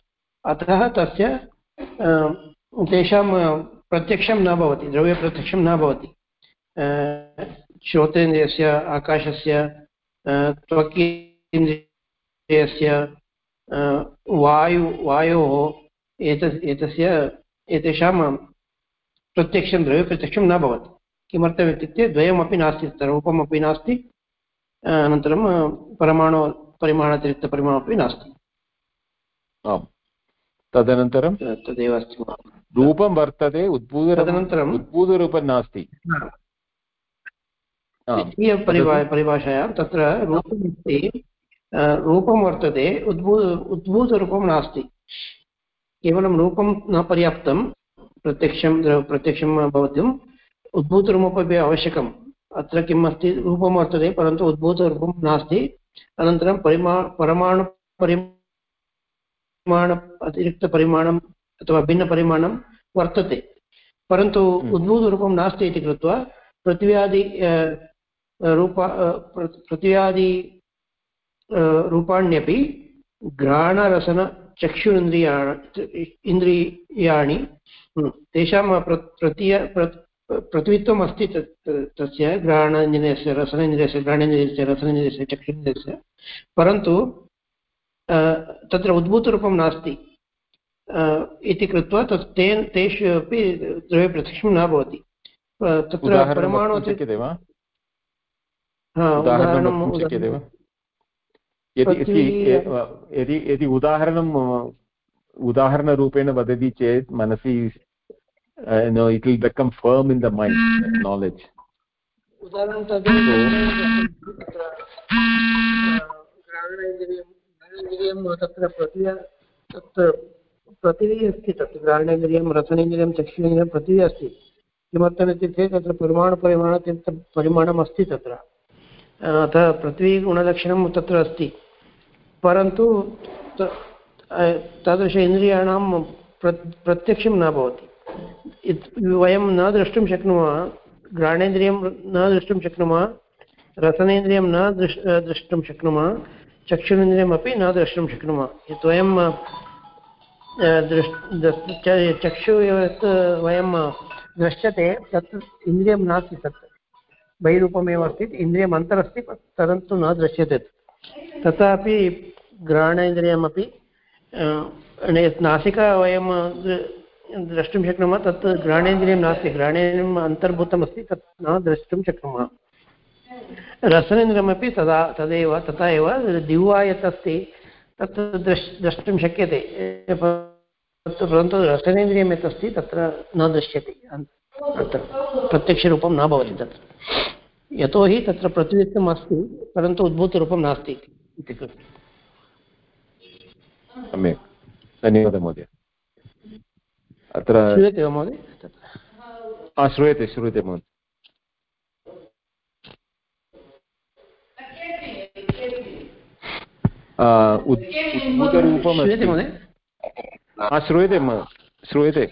[SPEAKER 5] अतः तस्य तेषां प्रत्यक्षं न भवति, द्रव्यप्रत्यक्षं न भवति। श्रोतेन्द्रियस्य, आकाशस्य त्वकीन्द्रियस्य वायु, वायोः, एत, एतस्य, एतेषां प्रत्यक्षं, द्रव्यप्रत्यक्षं न भवति। किमर्थम् इत्युक्ते द्वयमपि नास्ति तत्र रूपमपि नास्ति। अनन्तरं परमाणु परिमाणातिरिक्तपरिमाणमपि नास्ति।
[SPEAKER 1] आम्। तदनन्तरं?
[SPEAKER 5] तदेव अस्ति
[SPEAKER 1] रूपं वर्तते उद्भूत
[SPEAKER 5] तदनन्तरम्
[SPEAKER 1] उद्भूतरूपं नास्ति।
[SPEAKER 5] परिभाषायां तत्र रूपमस्ति। रूपं वर्तते उद्भू उद्भूतरूपं नास्ति। केवलं रूपं न पर्याप्तं प्रत्यक्षं प्रत्यक्षं भवितुम् उद्भूतरूपमपि आवश्यकम्। अत्र किम् अस्ति रूपं वर्तते परन्तु उद्भूतरूपं नास्ति। अनन्तरं परिमा परमाणु परिमाण अतिरिक्तपरिमाणम् अथवा भिन्नपरिमाणं वर्तते। परन्तु हम्म। उद्भूतरूपं नास्ति इति कृत्वा पृथिव्यादि रूप पृथिव्यादि रूपाण्यपि घ्राणरसनचक्षु इन्द्रिया इन्द्रियाणि तेषां प्रतीय पृथ्वीत्वम् अस्ति तत् तस्य ग्रहणेन्द्रियस्य रसनेन्द्रियस्य ग्रहणेन्द्रियस्य रसनेन्द्रियस्य चक्षुरेन्द्रियस्य परन्तु तत्र उद्भूतरूपं नास्ति। इति कृत्वा तत् तेन तेषु अपि द्रव्यप्रत्यक्षं न भवति। तत्र परमाणु
[SPEAKER 1] शक्यते वा यदि यदि उदाहरणं उदाहरणरूपेण वदति चेत् मनसि no it will become firm in the mind that knowledge.
[SPEAKER 5] उदाहरणं तत्र प्रक्रिया तत्र पृथिवी अस्ति तत् ग्राणेन्द्रियं रसनेन्द्रियं चक्षुरेन्द्रियं पृथिवी अस्ति किमर्थमित्युक्ते तत्र परिमाणपरिमाण परिमाणम् अस्ति तत्र अतः पृथ्वीगुणलक्षणं तत्र अस्ति परन्तु तादृश इन्द्रियाणां प्र प्रत्यक्षं न भवति वयं न द्रष्टुं शक्नुमः, घ्राणेन्द्रियं न द्रष्टुं शक्नुमः, रसनेन्द्रियं न दृश् द्रष्टुं शक्नुमः, चक्षुरेन्द्रियमपि न द्रष्टुं शक्नुमः। यत् वयं चक्षु यत् वयं दृश्यते तत् इन्द्रियं नास्ति तत्। बहिरूपमेव अस्ति, इन्द्रियम् अन्तरस्ति, परन्तु न दृश्यते तथापि घ्राणेन्द्रियमपि नासिका वयं द्रष्टुं शक्नुमः, तत् घ्राणेन्द्रियं नास्ति, घ्राणेन्द्रियम् अन्तर्भूतमस्ति, तत् न द्रष्टुं शक्नुमः। रसनेन्द्रियमपि तदा, तदेव, तथा एव दिवा यत् अस्ति तत् द्रष्, द्रष्टुं शक्यते। परन्तु रसनेन्द्रियं यत् अस्ति तत्र न दृश्यते। तत्र प्रत्यक्षरूपं न भवति तत्र। यतोहि तत्र प्रतिनिधित्वम् अस्ति परन्तु उद्भूतरूपं नास्ति इति कृत्वा।
[SPEAKER 1] सम्यक्। धन्यवादः महोदय। अत्र
[SPEAKER 5] श्रूयते वा महोदय?
[SPEAKER 1] श्रूयते श्रूयते महोदय। उद्भूतरूपम् श्रूयते श्रूयते।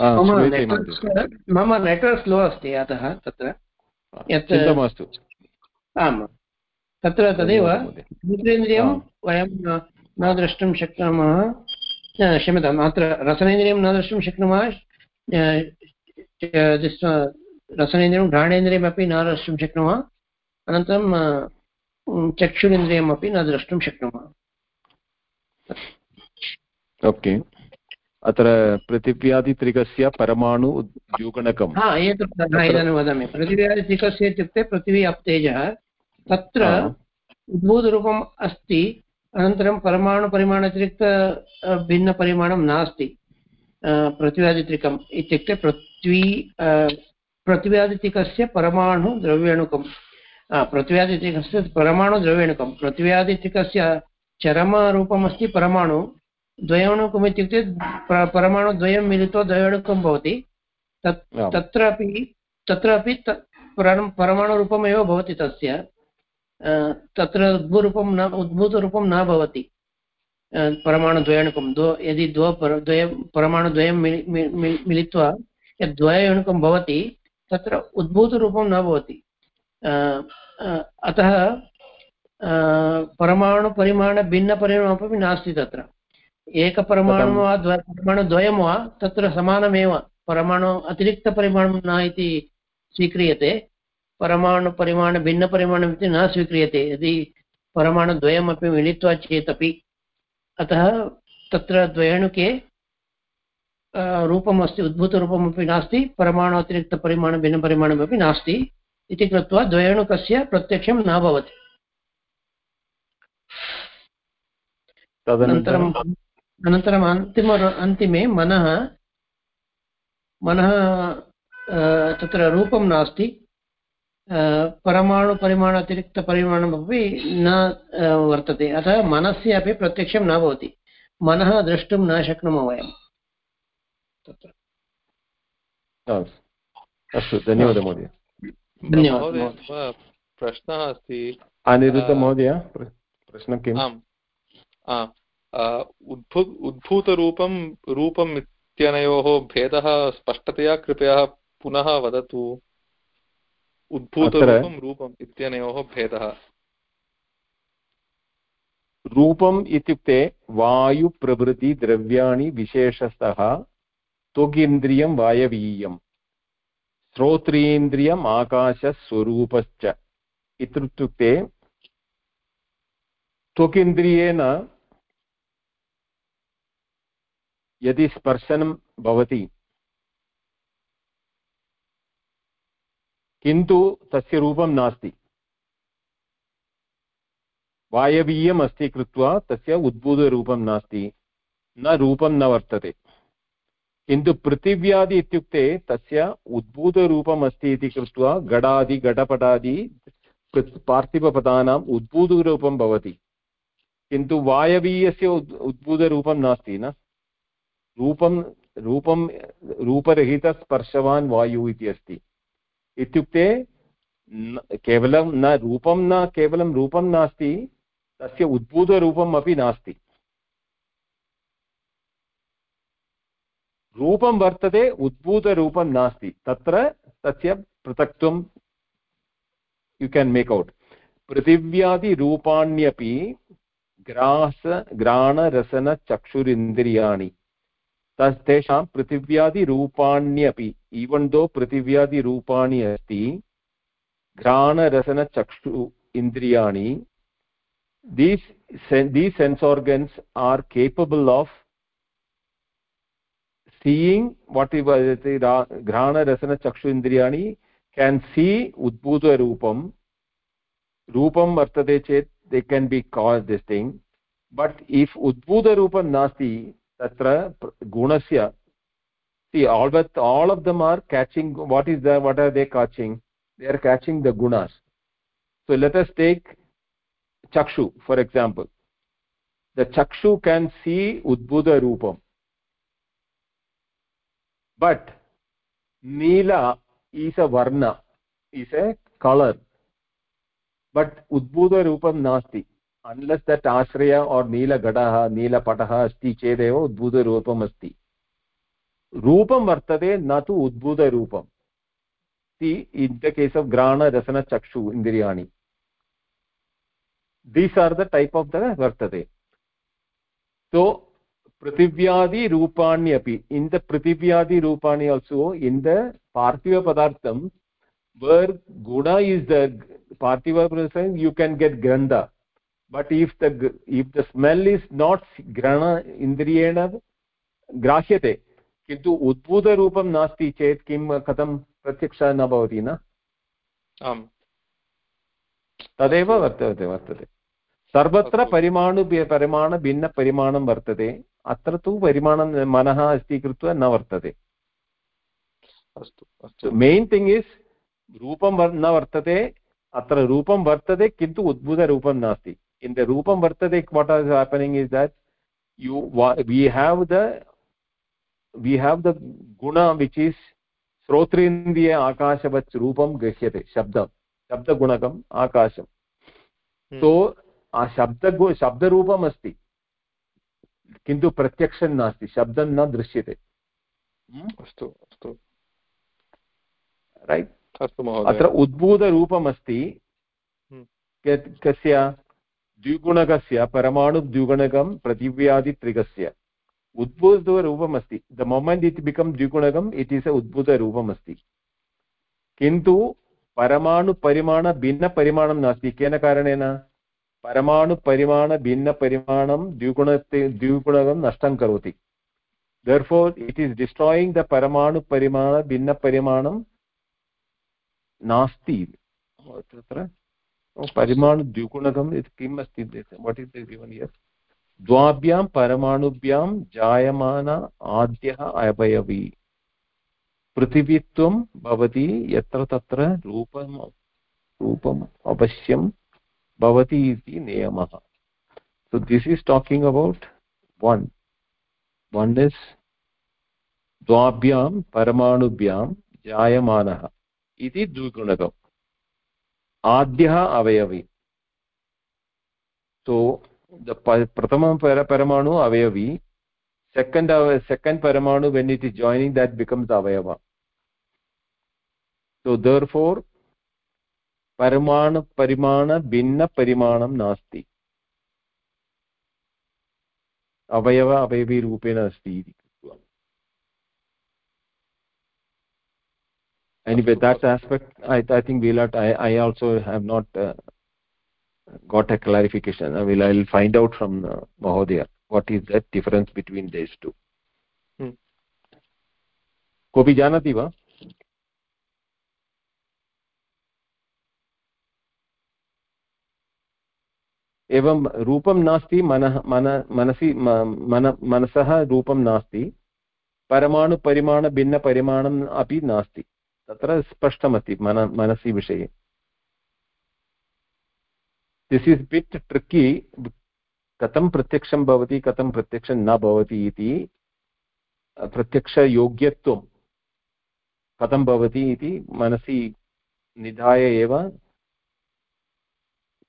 [SPEAKER 5] मम नेट्वर्क् स्लो अस्ति अतः तत्र।
[SPEAKER 1] यत् मास्तु।
[SPEAKER 5] आम् तत्र तदेव नेत्रेन्द्रियं वयं न द्रष्टुं शक्नुमः। क्षम्यताम् अत्र रसनेन्द्रियं न द्रष्टुं शक्नुमः। रसनेन्द्रियं घ्राणेन्द्रियमपि न द्रष्टुं शक्नुमः। अनन्तरं चक्षुरिन्द्रियमपि न द्रष्टुं शक्नुमः।
[SPEAKER 1] ओके। अत्र पृथिव्यादित्रिकस्य परमाणु उद्युगणकं
[SPEAKER 5] हा एतत् इदानीं वदामि। पृथिव्यादित्रिकस्य इत्युक्ते पृथिवी अप्तेजः। तत्र उद्भूतरूपम् अस्ति अनन्तरं परमाणुपरिमाणातिरिक्त भिन्नपरिमाणं नास्ति। पृथिव्यादित्रिकम् इत्युक्ते पृथ्वी पृथिव्यादित्रिकस्य परमाणुद्रव्यणुकं पृथिव्यादित्रिकस्य परमाणुद्रव्यणुकं पृथिव्यादित्रिकस्य चरमरूपमस्ति परमाणु। द्वयणुकम् इत्युक्ते परमाणुद्वयं मिलित्वा द्वयणुकं भवति। तत् तत्रापि तत्रापि परमाणुरूपमेव भवति तस्य। तत्र उद्भूरूपं न उद्भूतरूपं न भवति। परमाणुद्वयणुकं द्वौ यदि द्वौ द्वय परमाणुद्वयं मिलित्वा यद् द्वयणुकं भवति तत्र उद्भूतरूपं न भवति। अतः परमाणुपरिमाणभिन्नपरिमाणमपि नास्ति तत्र। एकपरमाणु वा परमाणुद्वयं वा तत्र समानमेव। परमाणु अतिरिक्तपरिमाणं न इति स्वीक्रियते। परमाणुपरिमाणभिन्नपरिमाणम् इति न स्वीक्रियते। यदि परमाणुद्वयमपि मिलित्वा चेदपि अतः तत्र द्वयणुके रूपम् अस्ति उद्भूतरूपमपि नास्ति। परमाणु अतिरिक्तपरिमाणभिन्नपरिमाणमपि नास्ति। इति कृत्वा द्वयणुकस्य प्रत्यक्षं न भवति। तदनन्तरं अनन्तरम् अन्तिम अन्तिमे मनः मनः तत्र रूपं नास्ति। परमाणुपरिमाण अतिरिक्तपरिमाणमपि न वर्तते। अतः मनस्य अपि प्रत्यक्षं न भवति। मनः द्रष्टुं न शक्नुमः वयं।
[SPEAKER 1] तत्र। अस्तु धन्यवादः महोदय।
[SPEAKER 2] धन्यवादः। प्रश्नः अस्ति।
[SPEAKER 1] अनिरुद्ध महोदय प्रश्नं किम्?
[SPEAKER 2] आम्। उद्भू उद्भूतरूपं रूपम् इत्यनयोः भेदः स्पष्टतया कृपया पुनः वदतु। उद्भूतरूपं रूपम् इत्यनयोः भेदः।
[SPEAKER 1] रूपम् इत्युक्ते वायुप्रभृतिद्रव्याणि विशेषतः त्वगिन्द्रियं वायवीयम्। श्रोत्रीन्द्रियम् आकाशस्वरूपश्च इत्युक्ते त्वगिन्द्रियेण यदि स्पर्शनं भवति। किन्तु तस्य रूपं नास्ति। वायवीयम् अस्ति कृत्वा तस्य उद्भूतरूपं नास्ति। न रूपं न वर्तते। किन्तु पृथिव्यादि इत्युक्ते तस्य उद्भूतरूपम् अस्ति इति कृत्वा गडादि घटपटादि पार्थिवपदानाम् उद्भूतरूपं भवति। किन्तु वायवीयस्य उद्भूतरूपं नास्ति न। रूपं रूपं, रूपरहितस्पर्शवान् वायुः इति अस्ति। इत्युक्ते केवलं न रूपं न, केवलं रूपं नास्ति, तस्य उद्भूतरूपम् अपि नास्ति। रूपं वर्तते, उद्भूतरूपं नास्ति। तत्र तस्य पृथक्त्वं यु केन् मेक् औट् पृथिव्यादिरूपाण्यपि ग्रास घ्राणरसनचक्षुरिन्द्रियाणि तेषां पृथिव्यादिरूपाण्यपि ईवन् दो पृथिव्यादिरूपाणि अस्ति, घ्राणरसनचक्षु इन्द्रियाणि these these sense organs are capable of seeing what इव घ्राणरसनचक्षु इन्द्रियाणि केन् सी उद्भूतरूपं, रूपं वर्तते चेत् they can be call this thing but if उद्भूतरूपं नास्ति tatra gunasya see all but all of them are catching what is the what are they catching they are catching the gunas so let us take chakshu for example the chakshu can see udbhuta roopam but neela is a varna is a color but udbhuta roopam nasti unless that आश्रय or नीलघटः नीलपटः अस्ति चेदेव उद्भूतरूपम् अस्ति रूपं वर्तते न तु उद्भूतरूपम् इन् द केस् आफ् ग्राणरसनचक्षु इन्द्रियाणि these are the type of the वर्तते सो पृथिव्यादिरूपाण्यपि इन् द पृथिव्यादिरूपाणि आल्सो इन् द पार्थिवपदार्थं वर् गुण इस् द पार्थिव यु केन् गेट् ग्रन्थ but if the if the smell is not grana indriyena ग्राह्यते किन्तु उद्भूतरूपं नास्ति चेत् किं कथं प्रत्यक्षः न भवति न
[SPEAKER 2] आम्
[SPEAKER 1] तदेव वर्तते वर्तते सर्वत्र परिमाणु परिमाणभिन्नपरिमाणं वर्तते अत्र तु परिमाणं मनः अस्ति कृत्वा न वर्तते
[SPEAKER 2] अस्तु अस्तु
[SPEAKER 1] मेन् थिङ्ग् इस् रूपं न वर्तते अत्र रूपं वर्तते किन्तु उद्भूतरूपं नास्ति इन् द रूपं वर्तते what are happening is that you we have the we have the गुण विच् इस् श्रोत्रेन्द्रिय आकाशवत् रूपं गृह्यते शब्दं शब्दगुणकम् आकाशं सो शब्द शब्दरूपम् अस्ति किन्तु प्रत्यक्षं नास्ति शब्दं न दृश्यते
[SPEAKER 2] अस्तु अस्तु
[SPEAKER 1] रैट्
[SPEAKER 2] अस्तु
[SPEAKER 1] अत्र उद्भूतरूपम् अस्ति कस्य द्विगुणकस्य परमाणुद्विगुणकं पृथिव्यादित्रिकस्य उद्भूतरूपम् अस्ति द मोमेण्ट् इट् बिकम् द्विगुणकम् इट् इस् उद्भूतरूपम् अस्ति किन्तु परमाणुपरिमाणभिन्नपरिमाणं नास्ति। केन कारणेन? परमाणुपरिमाणभिन्नपरिमाणं द्विगुणते, द्विगुणकं नष्टं करोति। Therefore, it is destroying the paramanu parimana binna parimanam nasti tatra parimanu dviguणकम् किम् अस्ति is the given here? द्वाभ्यां परमाणुभ्यां जायमान आद्यः अवयवी। पृथिवीत्वं भवति यत्र तत्र रूपं रूपम् अवश्यं भवति इति नियमः। So this is talking about one. One is द्वाभ्यां परमाणुभ्यां जायमानः। इति द्विगुणकम्। आद्यः अवयवी so the prathama paramanu avayavi second second paramanu when it is joining that becomes avayava so therefore परिमाण परिमाण भिन्न परिमाणं नास्ति अवयव अवयवीरूपेण अस्ति इति anyway that aspect i i think we'll have, i i also have not uh, got a clarification i will i'll find out from uh, mahodaya what is that difference between these two hmm. kopi janati va एवं रूपं नास्ति मनः मन मनसि मन मनसः रूपं नास्ति परमाणुपरिमाणभिन्नपरिमाणम् अपि नास्ति तत्र स्पष्टमस्ति मन, मनसि विषये। दिस् इस् बिट् ट्रिक्कि कथं प्रत्यक्षं भवति, कथं प्रत्यक्षं न भवति इति, प्रत्यक्षयोग्यत्वं। कथं भवति इति मनसि निधाय एव,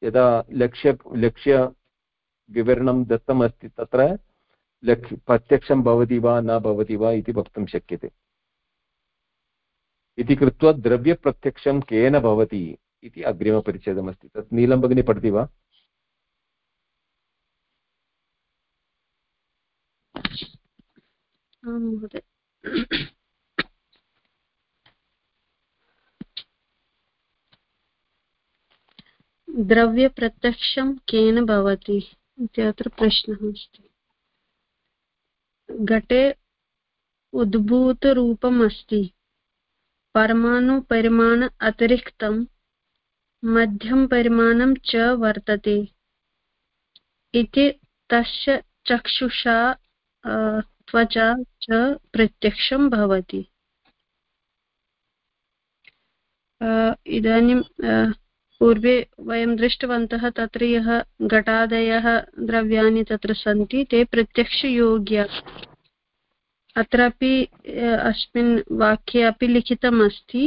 [SPEAKER 1] यदा लक्ष्य लक्ष्यविवरणं दत्तमस्ति तत्र, लक्ष्य, प्रत्यक्षं भवति वा न भवति वा इति वक्तुं शक्यते। इति कृत्वा द्रव्यप्रत्यक्षं केन भवति इति अग्रिमपरिच्छेदमस्ति। तत् नीलं भगिनी पठति वा?
[SPEAKER 6] द्रव्यप्रत्यक्षं केन भवति इति अत्र प्रश्नः अस्ति। घटे उद्भूतरूपम् अस्ति परमाणुपरिमाण अतिरिक्तं मध्यं परिमाणं च वर्तते। इति तस्य चक्षुषा त्वचा च प्रत्यक्षं भवति। इदानीं पूर्वे वयं दृष्टवन्तः तत्र यः घटादयः द्रव्याणि तत्र सन्ति, ते प्रत्यक्षयोग्य अत्रापि अस्मिन् वाक्ये अपि लिखितम् अस्ति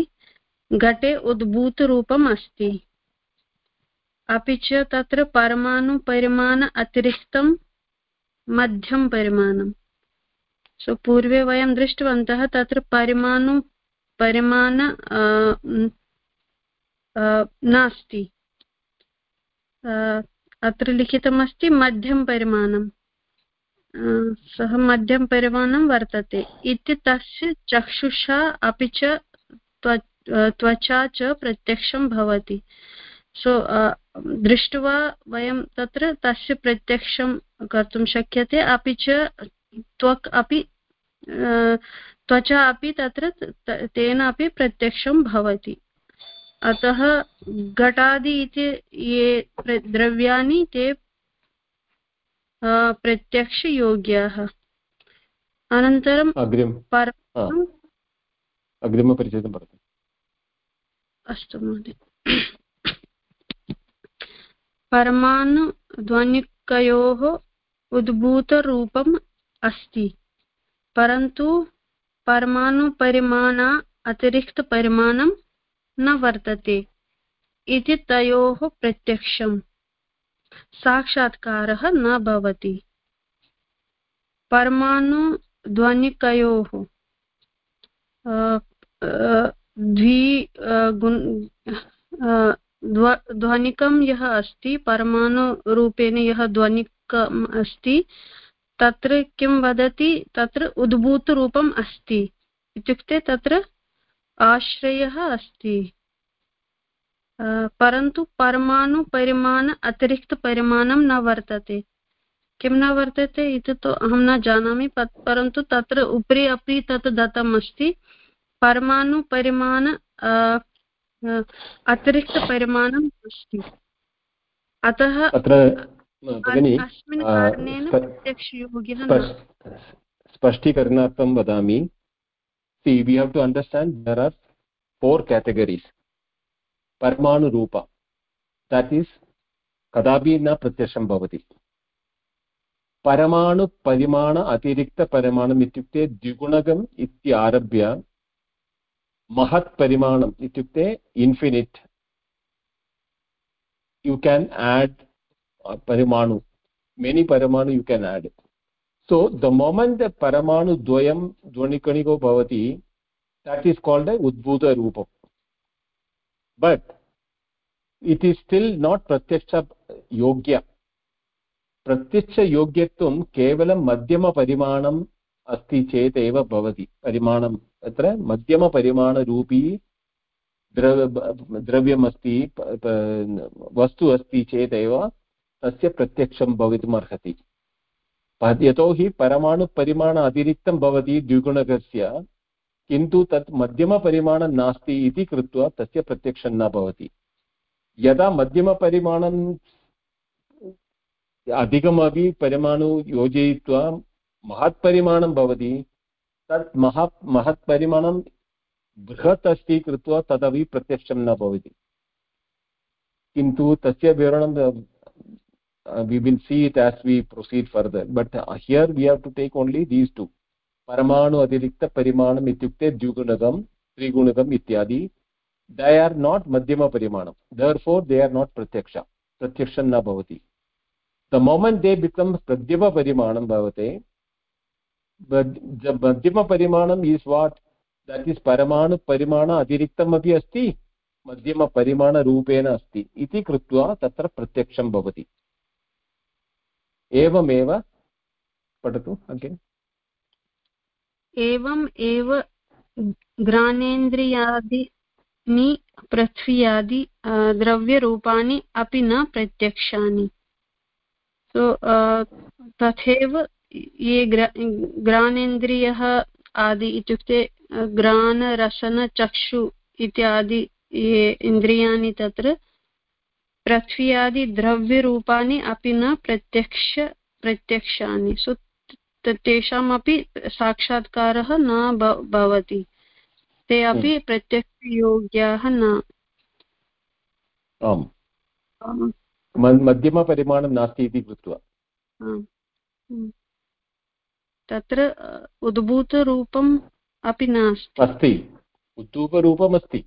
[SPEAKER 6] घटे उद्भूतरूपम् अस्ति अपि च तत्र परमाणुपरिमाण अतिरिक्तं मध्यं परिमाणं सो, पूर्वे वयं दृष्टवन्तः तत्र परिमाणु परिमाण नास्ति। अत्र लिखितमस्ति मध्यं परिमाणं सः मध्यं परिमाणं वर्तते। इति तस्य चक्षुषा अपि च त्वचा च प्रत्यक्षं भवति। सो दृष्ट्वा वयं तत्र तस्य प्रत्यक्षं कर्तुं शक्यते। अपि च त्वक् अपि त्वचा अपि तत्र तेन अपि प्रत्यक्षं भवति। अतः घटादि इति ये द्रव्याणि ते प्रत्यक्षयोग्याः अनन्तरं
[SPEAKER 1] अग्रिमपरिचयं भवति
[SPEAKER 6] अस्तु महोदय परमाणुध्वनिकयोः उद्भूतरूपम् अस्ति परन्तु परमाणुपरिमाणा अतिरिक्तपरिमाणं न वर्तते इति तयोः प्रत्यक्षम् साक्षात्कारः न भवति। परमाणुध्वनिकयोः द्वि ध्वनिकं यः अस्ति, परमाणुरूपेण यः ध्वनिकम् अस्ति किं वदति? तत्र उद्भूतरूपम् अस्ति। इत्युक्ते तत्र आश्रयः अस्ति। परन्तु परमाणुपरिमाण अतिरिक्तपरिमाणं न वर्तते। किं न वर्तते इति तु अहं न जानामि परन्तु तत्र उपरि अपि तत् दत्तम् अस्ति परमाणुपरिमाण अतिरिक्तपरिमाणम् अस्ति। अतः अस्मिन् कारणेन प्रत्यक्षयोग्यः
[SPEAKER 1] स्पष्टीकरणार्थं वदामि। See we have to understand there are four categories. Rupa that is कदापि न प्रत्यक्षं भवति परमाणु परिमाण अतिरिक्तपरिमाणम् इत्युक्ते द्विगुणकम् इत्यारभ्य महत् परिमाणम् इत्युक्ते infinite can add uh, paramanu many paramanu you can add so the moment the paramanu dvayam dhvanikaniko bhavati that is called but it is still not pratyaksha yogya प्रत्यक्षयोग्यत्वं केवलं मध्यमपरिमाणम् अस्ति चेत् एव भवति परिमाणम् अत्र मध्यमपरिमाणरूपी द्रव द्रव्यमस्ति वस्तु अस्ति चेदेव तस्य प्रत्यक्षं भवितुमर्हति यतोहि परमाणुपरिमाण अतिरिक्तं भवति द्विगुणकस्य किन्तु तत् मध्यमपरिमाणं नास्ति इति कृत्वा तस्य प्रत्यक्षं न भवति। यदा मध्यमपरिमाणं अधिकमपि परिमाणु योजयित्वा महत्परिमाणं भवति, तत् महा महत्परिमाणं बृहत् अस्ति कृत्वा तदपि प्रत्यक्षं न भवति। किन्तु तस्य विवरणं we will see it as we proceed further. But here we have to take only these two. परमाणु अतिरिक्त परिमाणम् इत्युक्ते द्विगुणकं त्रिगुणकम् इत्यादि they are not madhyamaparimanam therefore they are not pratyaksha pratyaksham na bhavati the moment they become pradyama parimanam bhavate but the madhyama parimanam is what that is paramanu parimana अतिरिक्तम् अपि अस्ति मध्यमपरिमाणरूपेण अस्ति इति कृत्वा तत्र प्रत्यक्षं भवति एवमेव पठतु अग्रे
[SPEAKER 6] एवम् एव घ्राणेन्द्रियादि नि पृथ्व्यादि द्रव्यरूपाणि अपि न प्रत्यक्षानि। सो तथैव ये घ्राणेन्द्रियः आदि इत्युक्ते घ्राणरसनचक्षु इत्यादि ये इन्द्रियाणि तत्र पृथ्व्यादिद्रव्यरूपाणि अपि न प्रत्यक्ष, प्रत्यक्षानि। सो तेषामपि साक्षात्कारः न भवति। ते अपि हम्म। प्रत्यक्षयोग्याः न।
[SPEAKER 1] आम्। मध्यमपरिमाणं नास्ति इति कृत्वा। हम्म।
[SPEAKER 6] तत्र उद्भूतरूपम् अपि नास्ति।
[SPEAKER 1] अस्ति। उद्भूतरूपम् अस्ति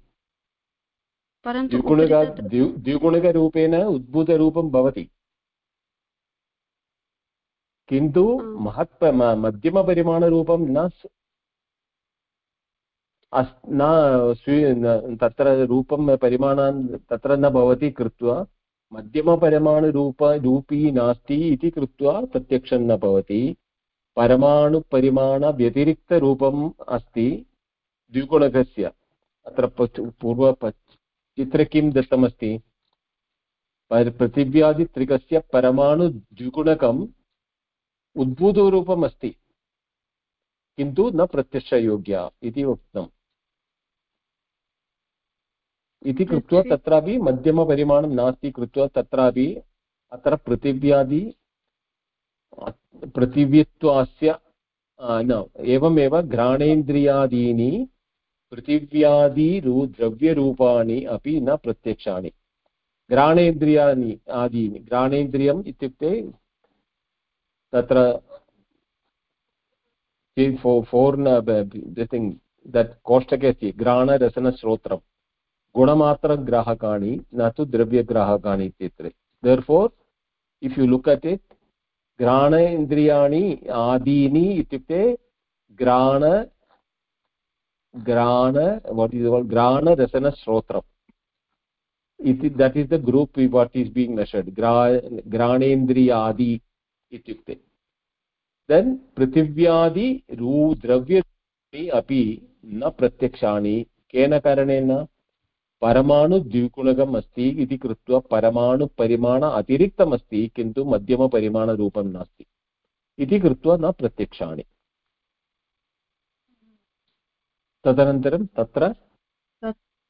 [SPEAKER 1] परन्तु द्विगुणिकरूपेण उद्भूतरूपं भवति। किन्तु महत् मध्यमपरिमाणरूपं न न स्वी तत्र रूपं परिमाणान् तत्र न भवति कृत्वा मध्यमपरमाणुरूप रूपी नास्ति इति कृत्वा प्रत्यक्षं न भवति। परमाणुपरिमाणव्यतिरिक्तरूपम् अस्ति द्विगुणकस्य। अत्र पूर्व चित्रे किं दत्तमस्ति? पृथिव्यादित्रिकस्य परमाणुद्विगुणकम् उद्भूतरूपम् अस्ति किन्तु न प्रत्यक्षयोग्या इति उक्तम्। इति कृत्वा तत्रापि मध्यमपरिमाणं नास्ति कृत्वा तत्रापि अत्र पृथिव्यादि पृथिव्यत्वास्य न एवमेव घ्राणेन्द्रियादीनि पृथिव्यादिरू द्रव्यरूपाणि अपि न प्रत्यक्षानि घ्राणेन्द्रियाणि आदीनि घ्राणेन्द्रियम् इत्युक्ते तत्र दट् कोष्टके अस्ति घ्राणरसनश्रोत्रम् गुणमात्रग्राहकाणि, न तु द्रव्यग्राहकाणि इत्यत्र। Therefore if you look at it घ्राण इन्द्रियाणि आदीनि इत्युक्ते घ्राण घ्राण वाट् इस् घ्राणरसनश्रोत्रम् इति that is the group what is being measured ग्रा घ्राणेन्द्रियादि इत्युक्ते। देन् पृथिव्यादि रू द्रव्य अपि न प्रत्यक्षाणि। केन कारणेन? परमाणुद्विगुणकम् अस्ति इति कृत्वा परमाणुपरिमाण अतिरिक्तमस्ति, किन्तु मध्यमपरिमाणरूपं नास्ति। इति कृत्वा न प्रत्यक्षाणि। तदनन्तरं तत्र?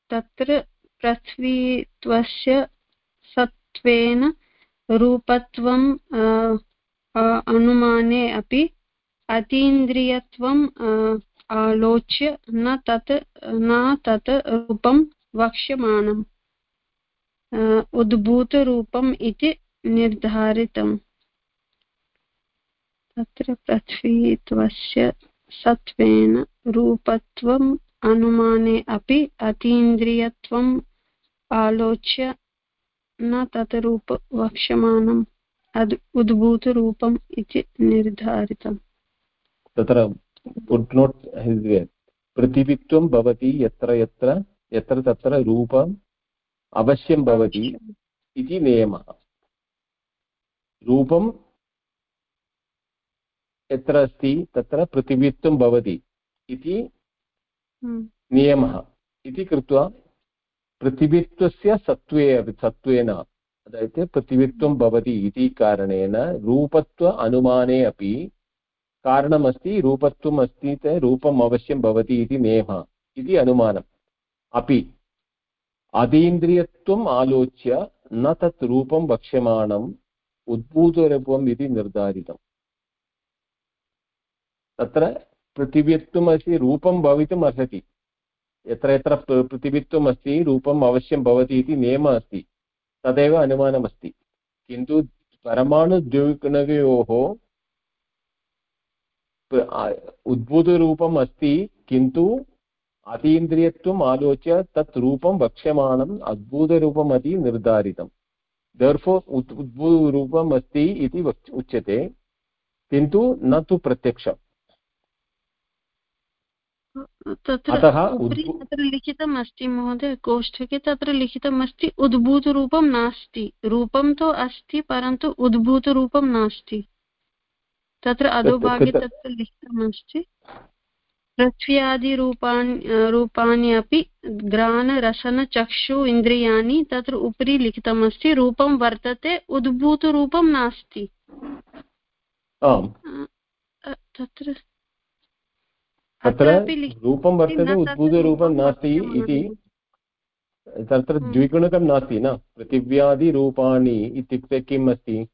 [SPEAKER 6] तत्र पृथ्वीत्वस्य सत्त्वेन रूपत्वम् अनुमाने अपि अतीन्द्रियत्वम् आलोच्य न तत् न तत् रूपं वक्ष्यमाणम् उद्भूतरूपम् इति निर्धारितम्। तत्र पृथ्वीत्वस्य सत्त्वेन रूपत्वम् अनुमाने अपि अतीन्द्रियत्वम् आलोच्य न तत् रूप वक्ष्यमाणम्। उद्भूतरूपम् इति निर्धारितम्
[SPEAKER 1] तत्र पृथिवीत्वं भवति यत्र यत्र यत्र तत्र रूपम् अवश्यं भवति इति नियमः। रूपं यत्र अस्ति तत्र पृथिवीत्वं भवति इति
[SPEAKER 6] हम्म।
[SPEAKER 1] नियमः। इति कृत्वा पृथिवीत्वस्य सत्त्वे अपि सत्त्वेन अदायत् पृथिवीत्वं भवति इति कारणेन रूपत्व अनुमाने अपि कारणमस्ति रूपत्वम् अस्ति चेत् रूपम् अवश्यं भवति इति नियमः इति अनुमानम्। अपि अतीन्द्रियत्वम् आलोच्य न तत् रूपं वक्ष्यमाणम् उद्भूतरूपम् इति निर्धारितम्। तत्र पृथिवीत्वम् रूपं भवितुम् अर्हति। यत्र यत्र पृथिवीत्वम् अस्ति रूपम् अवश्यं भवति इति नियमः अस्ति। तदेव अनुमानमस्ति। किन्तु परमाणुद्विगुणयोः उद्भूतरूपम् अस्ति, किन्तु अतीन्द्रियत्वम् आलोच्य तत् रूपं वक्ष्यमाणम् अद्भुतरूपम् अति निर्धारितम्। दर्फो उद्भूतरूपम् अस्ति इति उच्यते। किन्तु न तु प्रत्यक्षम्।
[SPEAKER 6] तत्र तत्र लिखितम् अस्ति महोदय कोष्ठके तत्र लिखितम् अस्ति उद्भूतरूपं नास्ति। रूपं तु अस्ति परन्तु उद्भूतरूपं नास्ति। तत्र अधोभागे तत्र लिखितम् अस्ति पृथ्व्यादिरूपाणि रूपाणि अपि घ्राणरसनचक्षु इन्द्रियाणि तत्र उपरि लिखितमस्ति। रूपं वर्तते उद्भूतरूपं नास्ति। तत्र
[SPEAKER 1] तत्र रूपं वर्तते उद्भूतरूपं नास्ति इति। तत्र। द्विगुणकं नास्ति न पृथिव्यादिरूपाणि इत्युक्ते किम् अस्ति?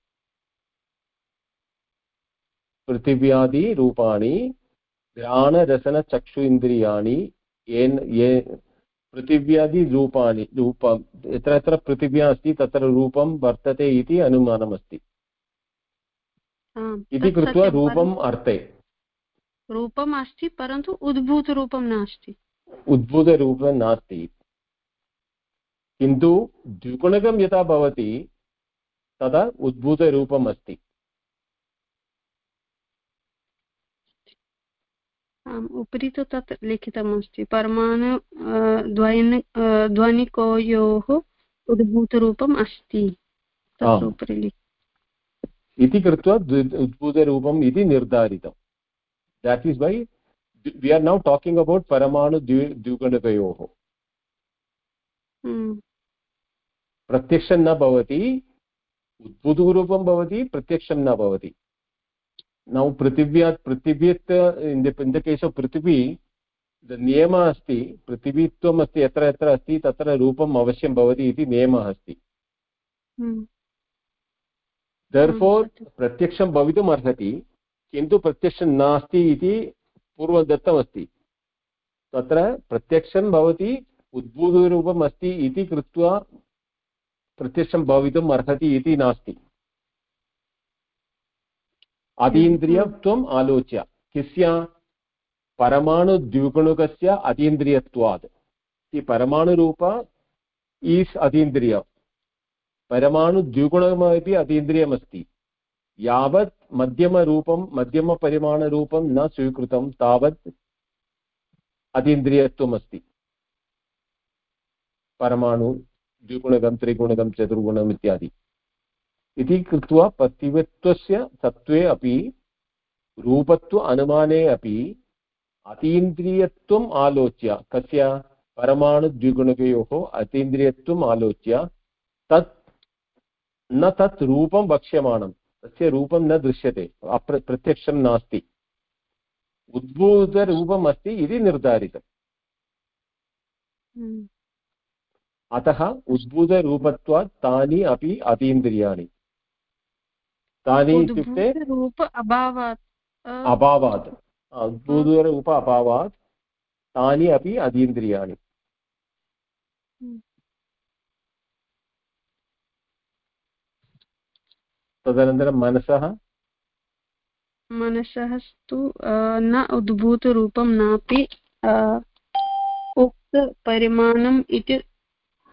[SPEAKER 1] पृथिव्यादिरूपाणि घ्राणरसनचक्षु इन्द्रियाणि येन ये पृथिव्यादिरूपाणि रूपं यत्र यत्र पृथिव्या अस्ति तत्र रूपं वर्तते इति अनुमानमस्ति। इति कृत्वा रूपम् अर्थे।
[SPEAKER 6] रूपम् अस्ति परन्तु उद्भूतरूपं नास्ति।
[SPEAKER 1] उद्भूतरूपं नास्ति। किन्तु द्विगुणकं यथा भवति तदा उद्भूतरूपम् अस्ति।
[SPEAKER 6] आम् उपरि तु तत् लिखितमस्ति। परमाणु द्वयन ध्वनिकोयोः उद्भूतरूपम् अस्ति।
[SPEAKER 1] इति कृत्वा उद्भूतरूपम् इति निर्धारितम्। That is why we are now talking about paramanu द्विगुणकयोः प्रत्यक्षं न भवति उद्भुतरूपं भवति प्रत्यक्षं न भवति now पृथिव्यात् पृथिव्यत् in the, in the case of पृथिवी the नियमः अस्ति पृथिवीत्वम् अस्ति यत्र यत्र अस्ति तत्र रूपम् अवश्यं भवति इति नियमः अस्ति therefore प्रत्यक्षं भवितुम् अर्हति किन्तु प्रत्यक्षं नास्ति इति पूर्वं दत्तमस्ति। तत्र प्रत्यक्षं भवति उद्भूतरूपम् अस्ति इति कृत्वा प्रत्यक्षं भवितुम् अर्हति इति नास्ति। अतीन्द्रियत्वम् आलोच्य, किस्य परमाणुद्विगुणकस्य अतीन्द्रियत्वात्। इति परमाणुरूप, ईस् अतीन्द्रिय परमाणुद्विगुणमपि अतीन्द्रियमस्ति। यावत् मध्यमरूपं मध्यमपरिमाणरूपं न स्वीकृतं तावत् अतीन्द्रियत्वम् अस्ति परमाणु द्विगुणकं त्रिगुणकं चतुर्गुणम् इत्यादि इति कृत्वा पतिवत्वस्य सत्त्वे अपि रूपत्व अनुमाने अपि अतीन्द्रियत्वम् आलोच्य कस्य परमाणुद्विगुणकयोः अतीन्द्रियत्वम् आलोच्य तत् न तत् रूपं वक्ष्यमाणं तस्य रूपं न दृश्यते अप्र प्रत्यक्षं नास्ति। उद्भूतरूपम् अस्ति इति निर्धारितम्।
[SPEAKER 6] हम्म।
[SPEAKER 1] अतः उद्भूतरूपत्वात् तानि अपि अतीन्द्रियाणि। तानि इत्युक्ते
[SPEAKER 6] रूप अभावात्
[SPEAKER 1] अभावात्। उद्भूतरूप अभावात् तानि अपि अतीन्द्रियाणि। तदनन्तरं मनसः?
[SPEAKER 6] मनसः तु न उद्भूतरूपं नापि उक्तपरिमाणम् इति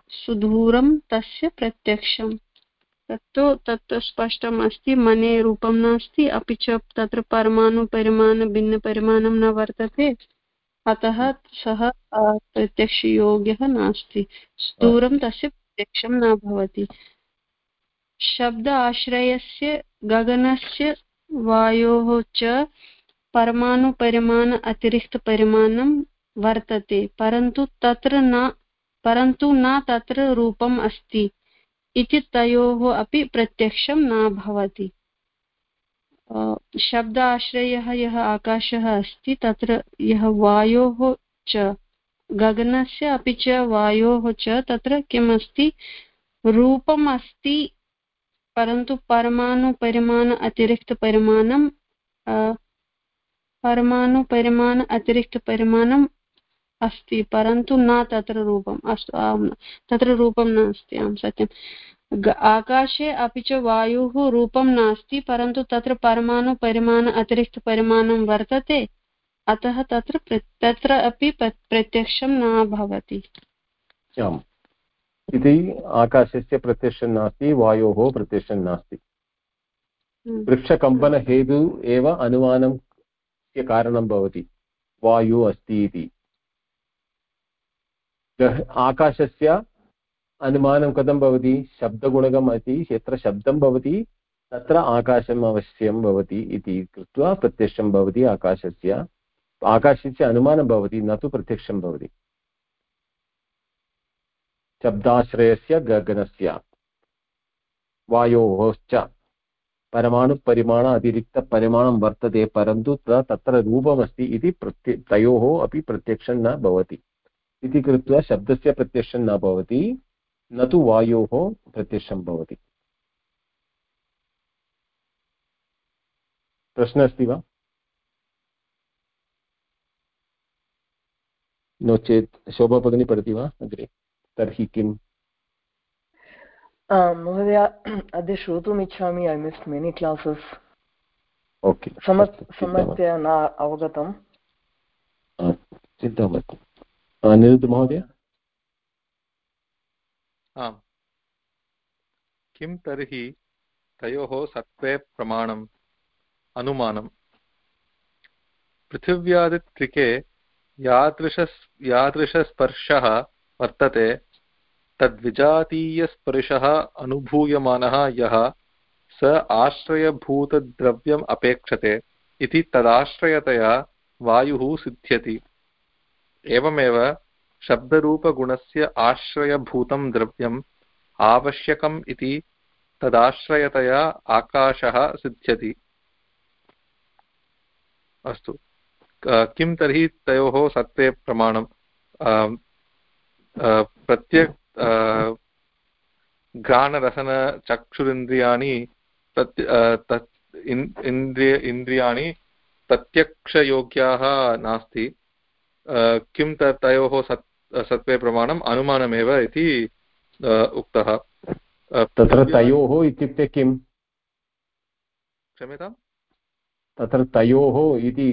[SPEAKER 6] सुदूरं तस्य प्रत्यक्षम्। तत्तु तत् स्पष्टम् अस्ति मने रूपं नास्ति अपि च तत्र परमाणुपरिमाणभिन्नपरिमाणं न वर्तते अतः सः प्रत्यक्षयोग्यः नास्ति। दूरं तस्य प्रत्यक्षं न भवति। शब्द आश्रयस्य गगनस्य वायोः च परमाणुपरिमाण अतिरिक्तपरिमाणं वर्तते, परन्तु तत्र न, परन्तु न तत्र रूपम् अस्ति इति तयोः अपि प्रत्यक्षं न भवति। शब्दाश्रयः यः आकाशः अस्ति, तत्र यः वायोः च, गगनस्य अपि च वायोः च, तत्र किम् अस्ति रूपम् अस्ति परन्तु परमाणुपरिमाण अतिरिक्तपरिमाणं परमाणुपरिमाण अतिरिक्तपरिमाणम् अस्ति, परन्तु न तत्र रूपम् अस्तु तत्र रूपं नास्ति आं सत्यम् आकाशे अपि च वायुः रूपं नास्ति, परन्तु तत्र परमाणुपरिमाण अतिरिक्तपरिमाणं वर्तते, अतः तत्र तत्र अपि प्रत्यक्षं न भवति।
[SPEAKER 1] इति आकाशस्य प्रत्यक्षं नास्ति वायोः प्रत्यक्षं नास्ति। हम्म। वृक्षकम्पनहेतु एव अनुमानं कारणं भवति वायुः अस्ति इति। आकाशस्य अनुमानं कथं भवति? शब्दगुणकम् अस्ति यत्र शब्दं भवति तत्र आकाशम् अवश्यं भवति इति कृत्वा प्रत्यक्षं भवति आकाशस्य। आकाशस्य अनुमानं भवति न तु प्रत्यक्षं भवति। शब्दाश्रयस्य गगनस्य। वायोः च परमाणुपरिमाण अतिरिक्तपरिमाणं वर्तते, परन्तु तत्र रूपमस्ति इति प्रत्य, तयोः अपि प्रत्यक्षं न भवति। इति कृत्वा शब्दस्य प्रत्यक्षं न भवति, न तु वायोः प्रत्यक्षं भवति। प्रश्नः अस्ति वा? नो चेत् शोभा पठति वा अग्रे? तर्हि किम्
[SPEAKER 7] महोदय अद्य श्रोतुम् इच्छामि I miss many classes
[SPEAKER 1] okay
[SPEAKER 7] सम्यक्तया न अवगतम्
[SPEAKER 1] चिन्ता मास्तु अनिरुद्ध महोदय
[SPEAKER 2] आम् किं तर्हि तयोः सत्त्वे प्रमाणम् अनुमानम् पृथिव्यादित्रिके यादृश यादृशस्पर्शः वर्तते। तद्विजातीयस्पर्शः अनुभूयमानः यः स आश्रयभूतद्रव्यम् अपेक्षते इति तदाश्रयतया वायुः सिद्ध्यति। एवमेव शब्दरूपगुणस्य आश्रयभूतं द्रव्यम् आवश्यकम् इति तदाश्रयतया आकाशः सिद्ध्यति। अस्तु। किं तर्हि तयोः सत्त्वे प्रमाणं प्रत्यक् घ्राणरसनचक्षुरिन्द्रियाणि तत् तत् इन्द्रिय इन्द्रियाणि प्रत्यक्षयोग्याः नास्ति। किं तयोः सत् सत्त्वे प्रमाणम् अनुमानमेव इति उक्तः।
[SPEAKER 1] तत्र तयोः इत्युक्ते किम्
[SPEAKER 2] क्षम्यताम्?
[SPEAKER 1] तत्र तयोः इति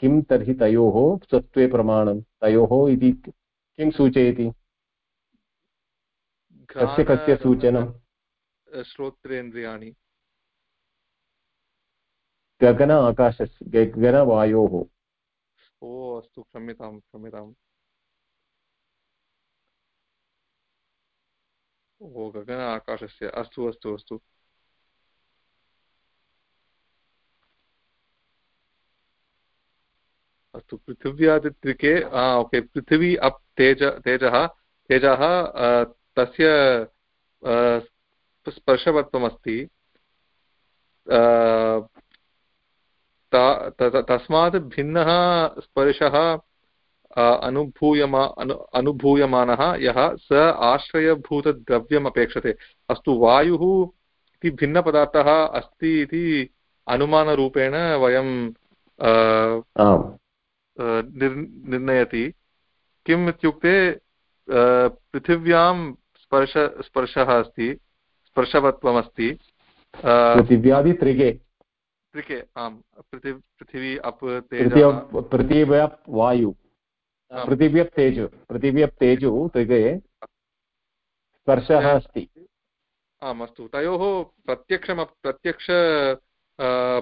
[SPEAKER 1] किं तर्हि तयोः सत्त्वे प्रमाणं? तयोः इति किं सूचयति? कस्य कस्य सूचनं?
[SPEAKER 2] श्रोत्रेन्द्रियाणि।
[SPEAKER 1] गगन आकाशस्य गगनवायोः।
[SPEAKER 2] ओ अस्तु क्षम्यतां क्षम्यताम् ओ गगन आकाशस्य अस्तु अस्तु अस्तु। अस्तु, पृथिव्यादित्रिके ओके, पृथिवी अप् तेज, तेजः तेजः तस्य स्पर्शवत्वमस्ति तस्मात् भिन्नः स्पर्शः अनुभूयमा, अनु, अनुभूयमानः, यः स आश्रयभूतद्रव्यम् अपेक्षते। अस्तु, वायुः इति भिन्नपदार्थः अस्ति इति अनुमानरूपेण वयं निर्णयति। किम् इत्युक्ते पृथिव्यां स्पर्श स्पर्शः अस्ति स्पर्शवत्वमस्ति
[SPEAKER 1] पृथिव्यादि
[SPEAKER 2] त्रिके त्रिके आम् पृथि पृथिवी अप्
[SPEAKER 1] पृथिव्या वायु। पृथिव्यप् तेजु पृथिव्यप् तेजु त्रिगे स्पर्शः अस्ति।
[SPEAKER 2] आम् अस्तु। तयोः प्रत्यक्षम् प्रत्यक्ष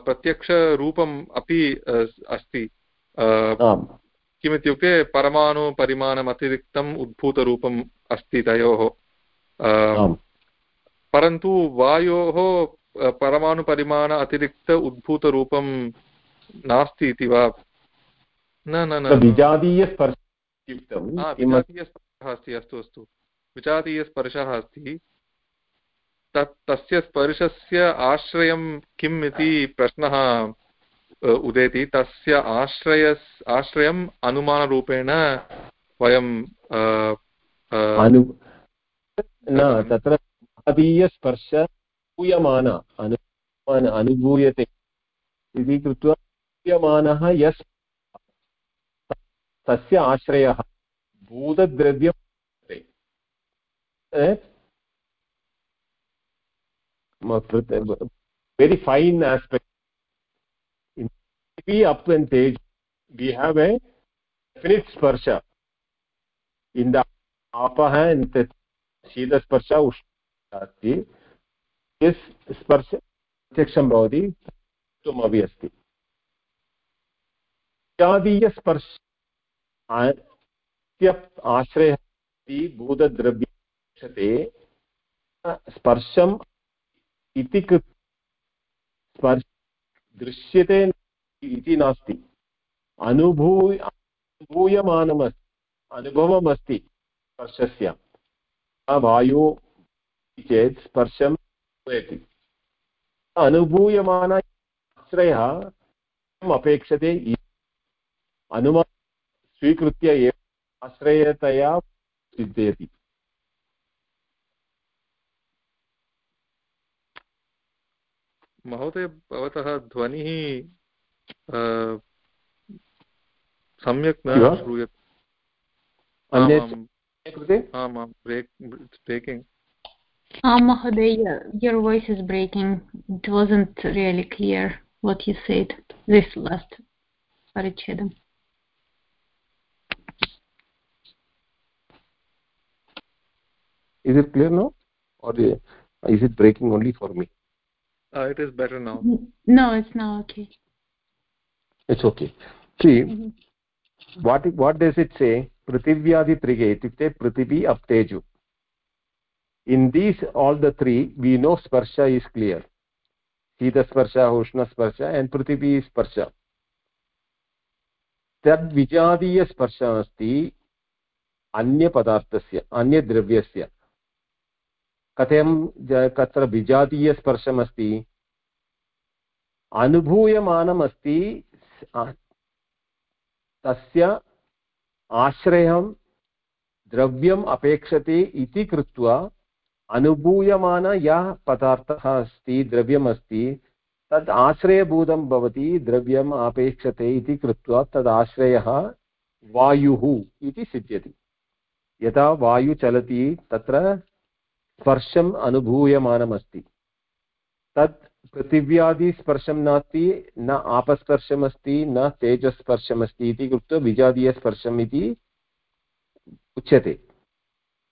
[SPEAKER 2] प्रत्यक्षरूपम् अपि अस्ति। किमित्युक्ते परमाणुपरिमाणमतिरिक्तम् उद्भूतरूपम् अस्ति तयोः। परन्तु वायोः परमाणुपरिमाण अतिरिक्त उद्भूतरूपं नास्ति इति वा? न न न विजातीयस्पर्शः अस्ति अस्तु अस्तु। विजातीयस्पर्शः अस्ति। तत् तस्य स्पर्शस्य आश्रयं किम् इति प्रश्नः उदेति, तस्य आश्रय आश्रयम् अनुमानरूपेण वयं
[SPEAKER 1] न, तत्र अदीयस्पर्श भूयमान अनुभूयते। इति कृत्वा भूयमानः यस्, तस्य आश्रयः भूतद्रव्यं fine aspect in be up we have a definite sparsha. In the apah and शीतस्पर्श उष्ण अस्ति यस् स्पर्श प्रत्यक्षं भवति त्वमपि अस्ति इत्यादीयस्पर्श आश्रयः भूतद्रव्यते स्पर्शम् इति स्पर्श दृश्यते इति नास्ति। अनुभूय, अनुभूयमानमस्ति, अनुभवमस्ति स्पर्शस्य। वायु चेत् स्पर्शं भूयति अनुभूयमान आश्रयः किम् अपेक्षते अनुमान स्वीकृत्य एव आश्रयतया सिद्धयति।
[SPEAKER 2] महोदय, भवतः ध्वनिः सम्यक् न श्रूयते आम् आम् breaking
[SPEAKER 3] Um, Mahodaya, your voice is breaking. It wasn't really clear what you said this last parichedam.
[SPEAKER 1] Is it clear now? Or is it breaking only for me?
[SPEAKER 2] Uh, it is better now.
[SPEAKER 3] No, it's now okay.
[SPEAKER 1] It's okay see what what does it say पृथिव्याधित्रिगे इत्युक्ते पृथिवी अप्तेजु in these all the three we know स्पर्श is clear शीतस्पर्श उष्णस्पर्श and पृथिवी स्पर्श तद्विजातीयस्पर्श अस्ति अन्यपदार्थस्य अन्यद्रव्यस्य कथं तत्र विजातीयस्पर्शमस्ति अनुभूयमानमस्ति तस्य आश्रयं द्रव्यम् अपेक्षते इति कृत्वा अनुभूयमान यः पदार्थः अस्ति द्रव्यमस्ति तद् आश्रयभूतं भवति, द्रव्यम् अपेक्षते इति कृत्वा तद् आश्रयः वायुः इति सिद्ध्यति। यदा वायु चलति, तत्र स्पर्शम् अनुभूयमानमस्ति। तत् पृथिव्यादिस्पर्शं नास्ति, न आपस्पर्शमस्ति, न तेजस्पर्शमस्ति इति कृत्वा विजातीयस्पर्शम् इति उच्यते।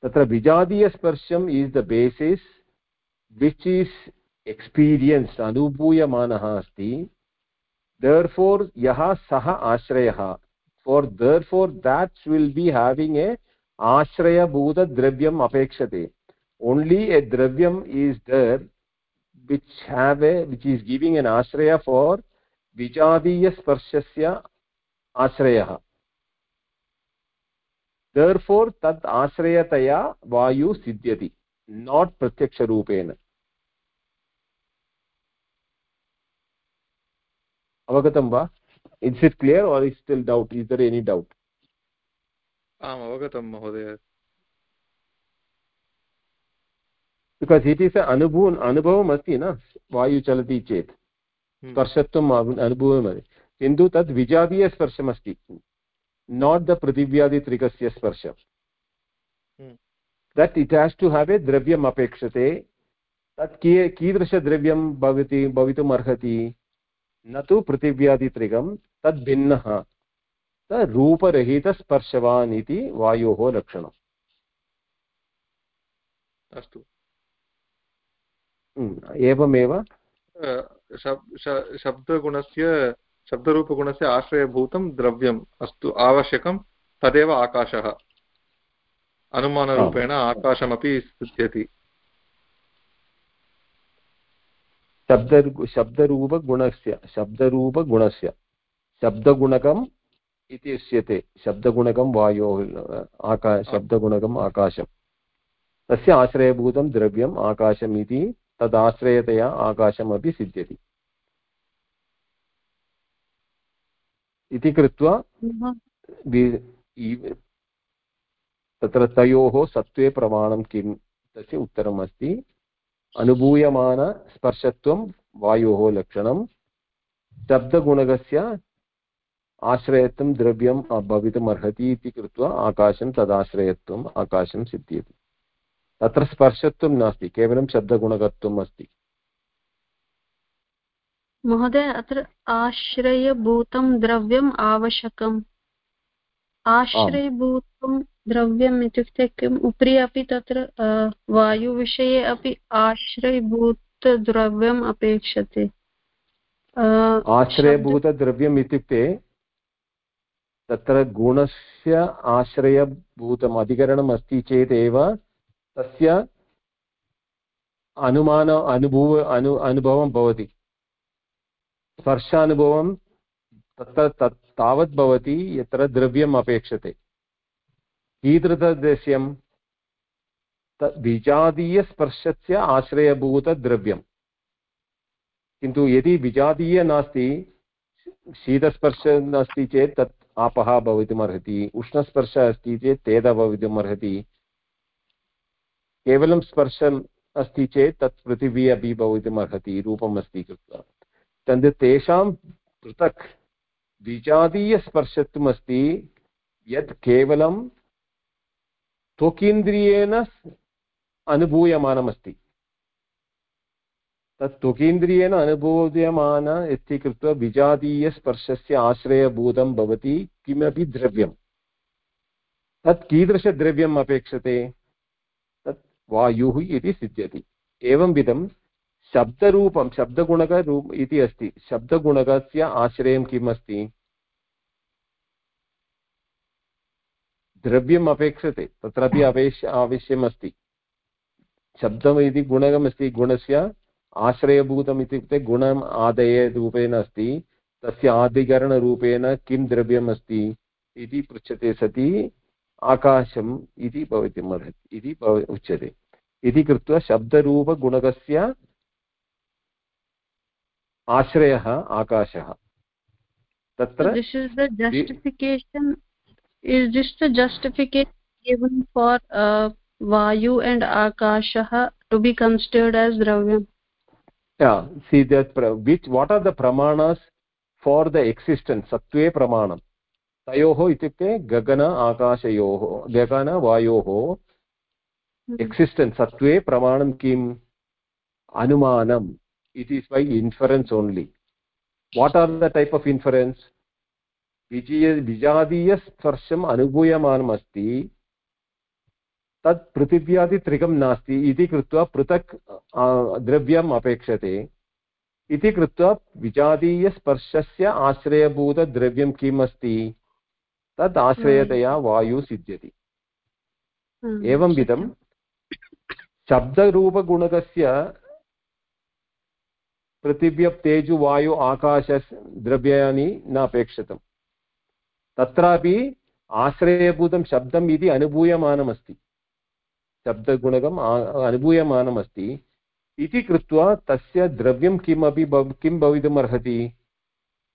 [SPEAKER 1] तत्र विजातीयस्पर्शम् is the basis which is experience अनुभूयमानः अस्ति। दर् फोर् यः सः आश्रयः for therefore that will be having a आश्रयभूतद्रव्यम् अपेक्षते। Only a dravyam is there which have a which is giving an ashraya for vijadiya sparshasya ashrayah therefore tad ashrayataya vayu siddhyati not pratyaksha rupena avagatam va is it clear or is still doubt is there any doubt
[SPEAKER 2] आम् अवगतं महोदय
[SPEAKER 1] because it is अनुभू अनुभवम् अस्ति न वायु चलति चेत्। स्पर्शत्वम् अनुभवम् किन्तु तद् विजातीयस्पर्शमस्ति नाट् द पृथिव्यादित्रिकस्य स्पर्श that it has to have a द्रव्यम् अपेक्षते तत् की कीदृशद्रव्यं भवति भवितुम् अर्हति न तु पृथिव्यादित्रिकं तद् भिन्नः रूपरहितस्पर्शवान् इति वायोः लक्षणम्
[SPEAKER 2] अस्तु
[SPEAKER 1] एवमेव।
[SPEAKER 2] शब्दगुणस्य शब्दरूपगुणस्य आश्रयभूतं द्रव्यम् अस्तु आवश्यकं तदेव आकाशः। अनुमानरूपेण आकाशमपि सिद्ध्यति।
[SPEAKER 1] शब्द शब्दरूपगुणस्य शब्दरूपगुणस्य शब्दगुणकम् इति उच्यते शब्दगुणकं वायोः आका शब्दगुणकम् आकाशं तस्य आश्रयभूतं द्रव्यम् आकाशम् इति तदाश्रयतया आकाशमपि सिद्ध्यति। इति कृत्वा तत्र तयोः सत्त्वे प्रमाणं किं तस्य उत्तरम् अस्ति अनुभूयमानस्पर्शत्वं वायोः लक्षणं। शब्दगुणकस्य आश्रयत्वं द्रव्यं भवितुम् अर्हति इति कृत्वा आकाशं तदाश्रयत्वम् आकाशं सिद्ध्यति। तत्र स्पर्शत्वं नास्ति केवलं शब्दगुणकत्वम् अस्ति।
[SPEAKER 6] महोदय अत्र आश्रयभूतं द्रव्यम् आवश्यकम्। आश्रयभूतं द्रव्यम् इत्युक्ते किम्? उपरि अपि तत्र वायुविषये अपि आश्रयभूतद्रव्यम् अपेक्षते।
[SPEAKER 1] आश्रयभूतद्रव्यम् इत्युक्ते तत्र गुणस्य आश्रयभूतम् अधिकरणम् अस्ति चेदेव तस्य अनुमान अनुभूव अनु अनुभवं भवति। स्पर्शानुभवं तत्र तत् तावत् भवति यत्र द्रव्यम् अपेक्षते। कीदृशदृश्यं? विजातीयस्पर्शस्य आश्रयभूतद्रव्यं किन्तु यदि विजातीय नास्ति, शीतस्पर्शः नास्ति चेत् तत् आपः भवितुमर्हति, उष्णस्पर्शः अस्ति चेत् तेद भवितुमर्हति केवलं स्पर्शम् अस्ति चेत् तत् पृथिवी अपि भवितुमर्हति रूपम् अस्ति कृत्वा। तद् तेषां पृथक् विजातीयस्पर्शत्वम् अस्ति यत् केवलं त्वकीन्द्रियेण अनुभूयमानमस्ति। तत् त्वकीन्द्रियेण अनुभूयमान इति कृत्वा विजातीयस्पर्शस्य आश्रयभूतं भवति, किमपि द्रव्यं तत् कीदृशद्रव्यम् अपेक्षते? वायुः इति सिद्ध्यति। एवंविधं शब्दरूपं शब्दगुणकरूप इति अस्ति। शब्दगुणकस्य आश्रयं किम् अस्ति? द्रव्यम् अपेक्षते, तत्रापि अपेक्ष आवश्यकम् अस्ति शब्दम् इति गुणकमस्ति, गुणस्य आश्रयभूतम् इत्युक्ते गुणम् आदयरूपेण अस्ति, तस्य आदिकरणरूपेण किं द्रव्यम् अस्ति इति पृच्छते सति आकाशम् इति भवति अर्हति इति उच्यते। इति कृत्वा शब्दरूपगुणकस्य आश्रयः आकाशः।
[SPEAKER 6] तत्र वायु एण्ड् आकाशः टु बि
[SPEAKER 1] कन्सिडर्ड् एस् द्रव्यम् विच् वाट् आर् द प्रमाणस् फार् द एक्सिस्टेन्स् सत्त्वे प्रमाणम् तयोः इत्युक्ते गगन आकाशयोः गगन वायोः एक्सिस्टेन्स् सत्त्वे प्रमाणं किम्? अनुमानम् it is by inference only. What are the type of inference? विजातीयस्पर्शम् अनुभूयमानम् अस्ति। तत् पृथिव्यादित्रिकं नास्ति। इति कृत्वा पृथक् द्रव्यम् अपेक्षते। इति कृत्वा विजातीयस्पर्शस्य आश्रयभूतद्रव्यं किम् अस्ति? तद् आश्रयतया वायुः सिद्ध्यति। एवंविधं शब्दरूपगुणकस्य पृथिव्यप् तेजु वायु आकाश द्रव्याणि न अपेक्षितम्। तत्रापि आश्रयभूतं शब्दम् इति अनुभूयमानमस्ति। शब्दगुणकम् अनुभूयमानमस्ति। इति कृत्वा तस्य द्रव्यं किमपि किं भवितुमर्हति?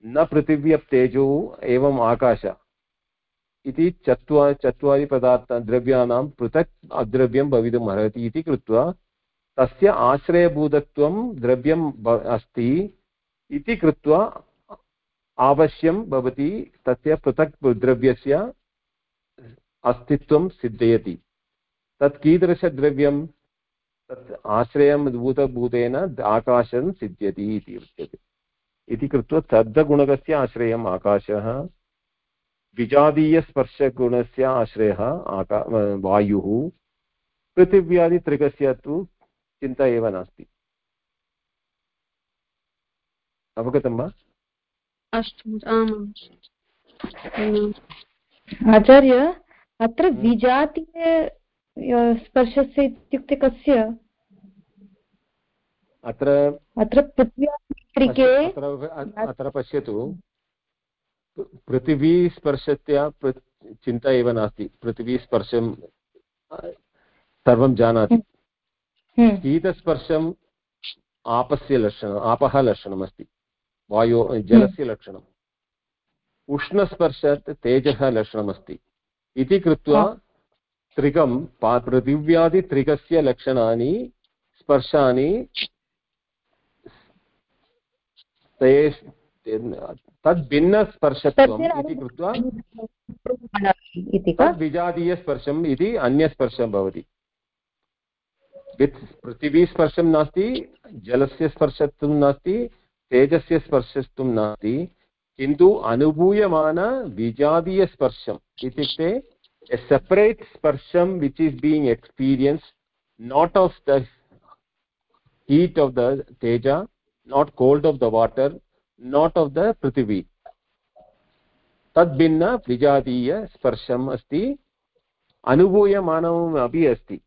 [SPEAKER 1] न पृथिव्यप्तेजो एवम् आकाश। इति चत्वारि चत्वारि पदार्थ द्रव्याणां पृथक् द्रव्यं भवितुम् अर्हति इति कृत्वा तस्य आश्रयभूतत्वं द्रव्यम् अस्ति इति कृत्वा आवश्यं भवति तस्य पृथक् द्रव्यस्य अस्तित्वं सिद्धयति। तत् कीदृशद्रव्यं? तत् आश्रयं भूतभूतेन आकाशं सिद्ध्यति इति उच्यते। इति कृत्वा शब्दगुणकस्य आश्रयम् आकाशः। विजातीयस्पर्शगुणस्य आश्रयः आका वायुः पृथिव्यादित्रिकस्य तु चिन्ता एव नास्ति। अवगतं वा?
[SPEAKER 6] अस्तु
[SPEAKER 8] आचार्य अत्र विजातीय स्पर्शस्य इत्युक्ते कस्य?
[SPEAKER 1] अत्र
[SPEAKER 8] अत्र पृथ्व्यात्रिके
[SPEAKER 1] अत्र पश्यतु। पृथिवीस्पर्शस्य चिन्ता एव नास्ति पृथिवीस्पर्शं सर्वं जानाति
[SPEAKER 8] हम्म। हम्म।
[SPEAKER 1] शीतस्पर्शम् आपस्य लक्षणम् आपः लक्षणमस्ति वायो जलस्य लक्षणम् उष्णस्पर्शात् तेजः लक्षणमस्ति इति कृत्वा त्रिकं पृथिव्यादित्रिकस्य लक्षणानि स्पर्शानि तद्भिन्नस्पर्शत्वम् इति कृत्वा विजातीयस्पर्शम् इति अन्यस्पर्शं भवति। पृथिवीस्पर्शं नास्ति जलस्य स्पर्शत्वं नास्ति तेजस्य स्पर्शत्वं नास्ति किन्तु अनुभूयमान इत्युक्ते a separate sparsham which is being experienced not of the heat of the teja not cold of the water not of the पृथिवी तद्भिन्न विजातीयस्पर्शम् अस्ति अनुभूयमानम् अपि अस्ति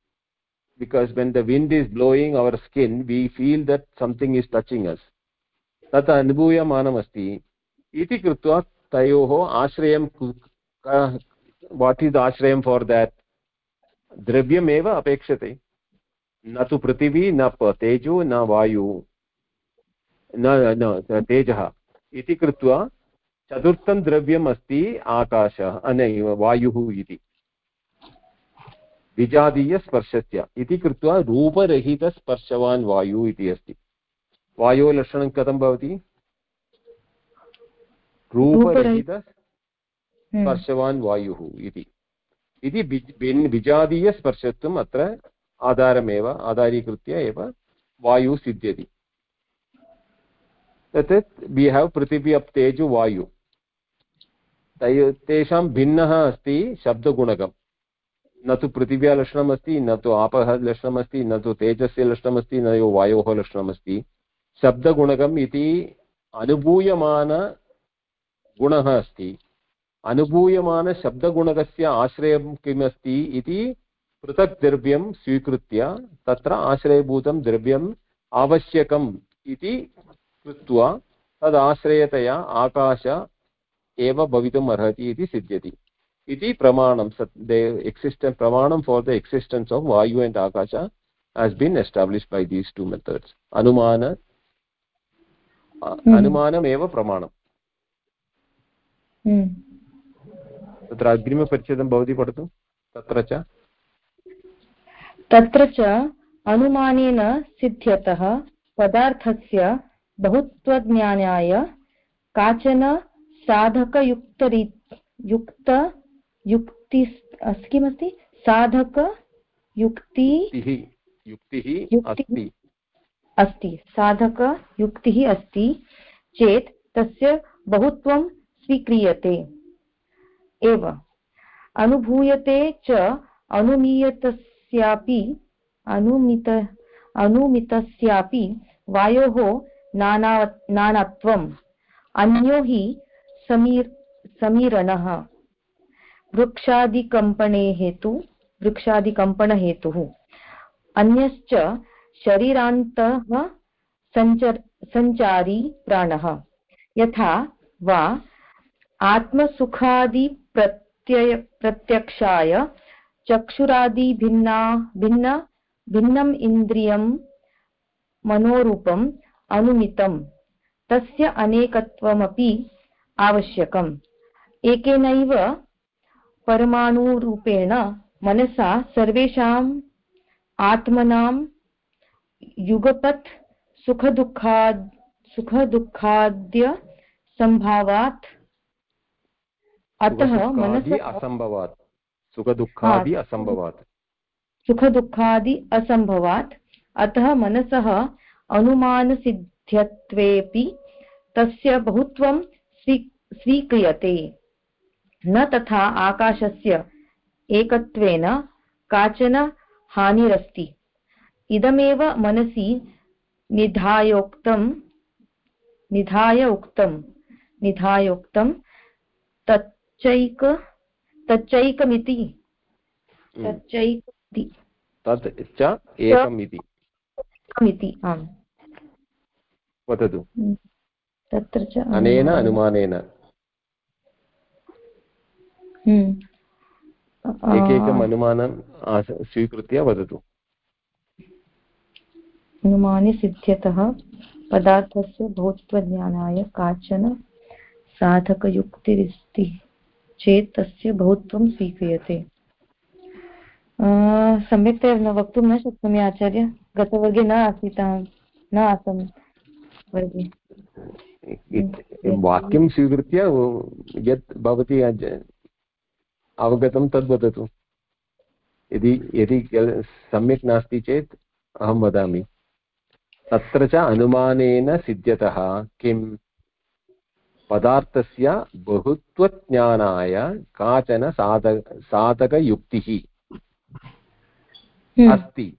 [SPEAKER 1] because when the wind is blowing our skin, we feel that something is touching us. तत् अनुभूयमानम् अस्ति इति कृत्वा तयोः आश्रयं वाट् इस् आश्रयं फार् देट् द्रव्यमेव अपेक्षते न तु पृथिवी न तेजो न वायु न तेजः। इति कृत्वा चतुर्थं द्रव्यम् अस्ति आकाशः, अनैव वायुः इति। विजातीयस्पर्शस्य इति कृत्वा रूपरहितस्पर्शवान् वायुः इति अस्ति। वायोः लक्षणं कथं भवति? रूपरहित स्पर्शवान् वायुः इति। इति विजातीयस्पर्शत्वम् अत्र आधारमेव, आधारीकृत्य एव वायुः सिद्ध्यति। तत् वि हेव् पृथिवी अप् तेजु वायु। तय तेषां भिन्नः अस्ति शब्दगुणकं। न तु पृथिव्या लक्षणमस्ति न तु आपः लक्षणमस्ति न तु तेजस्य लक्षणमस्ति न यो वायोः लक्षणमस्ति शब्दगुणकम् इति अनुभूयमान गुणः अस्ति। अनुभूयमानशब्दगुणकस्य आश्रयं किमस्ति इति पृथक् द्रव्यं स्वीकृत्य तत्र आश्रयभूतं द्रव्यम् आवश्यकम् इति कृत्वा तदाश्रयतया आकाश एव भवितुम् अर्हति इति सिद्ध्यति। इति प्रमाणं एक्सिस्टेन् प्रमाणं for the existence of vayu and akasha has been establish by these two methods anumana hmm. अनुमानमेव प्रमाणम्।
[SPEAKER 8] Hmm.
[SPEAKER 1] तत्र अग्रिमपरिच्छेदं भवती पठतु। तत्र च।
[SPEAKER 8] तत्र च अनुमानेन सिद्ध्यतः पदार्थस्य बहुत्वज्ञानाय काचन साधकयुक्तरी युक्त युक्ति किमस्ति? साधकयुक्ति
[SPEAKER 1] युक्तिः
[SPEAKER 8] अस्ति। साधकयुक्तिः अस्ति चेत् तस्य बहुत्वं स्वीक्रियते। एव। अनुभूयते च अनुमीयतस्यापि अनुमित अनुमितस्यापि वायोः नाना नानात्वम् अन्यो हि समीर्, समीरणः। वृक्षादिकम्पणे हेतु वृक्षादिकम्पणहेतुः अन्यश्च शरीरान्तः सञ्चर्, सञ्चारी प्राणः। यथा वा आत्मसुखादि प्रत्यय प्रत्यक्षाय चक्षुरादिभिन्ना, भिन्न, भिन्नम् इन्द्रियं मनोरूपम् अनुमितं। तस्य अनेकत्वमपि आवश्यकम्। एकेनैव परमाणुरूपेण मनसा सर्वेषाम् आत्मनां युगपत् सुखदुःखाद् सुखदुःखाद्य सम्भावात्। अतः मनसि
[SPEAKER 1] असम्भवात्। सुखदुःखादि असम्भवात्।
[SPEAKER 8] सुखदुःखादि असम्भवात्। अतः मनसः अनुमानसिद्ध्यत्वेऽपि तस्य बहुत्वं स्वी स्वीक्रियते। न तथा आकाशस्य एकत्वेन काचन हानिरस्ति। इदमेव मनसि निधायोक्तं निधाय उक्तं निधायोक्तं तच्चैक तच्चैकमिति।
[SPEAKER 1] तच्चैकमिति। तत् च एकमिति।
[SPEAKER 8] आम्।
[SPEAKER 1] वदतु।
[SPEAKER 8] तत्र च
[SPEAKER 1] अनेन अनुमानेन। एकैकम् अनुमानं स्वीकृत्य वदतु।
[SPEAKER 8] अनुमाने सिद्ध्यतः पदार्थस्य भौत्वज्ञानाय काचन साधकयुक्तिरस्ति चेत् तस्य बहुत्वं स्वीक्रियते। सम्यक्तया न वक्तुं न शक्नोमि आचार्य। गतवर्गे न आसीत् न आसम् वर्गे
[SPEAKER 1] वाक्यं स्वीकृत्य यत् भवती अवगतं तद् वदतु यदि यदि सम्यक् नास्ति चेत् अहं वदामि तत्र च अनुमानेन सिद्ध्यतः किं पदार्थस्य बहुत्वज्ञानाय काचन साधक साधकयुक्तिः हम्म। अस्ति।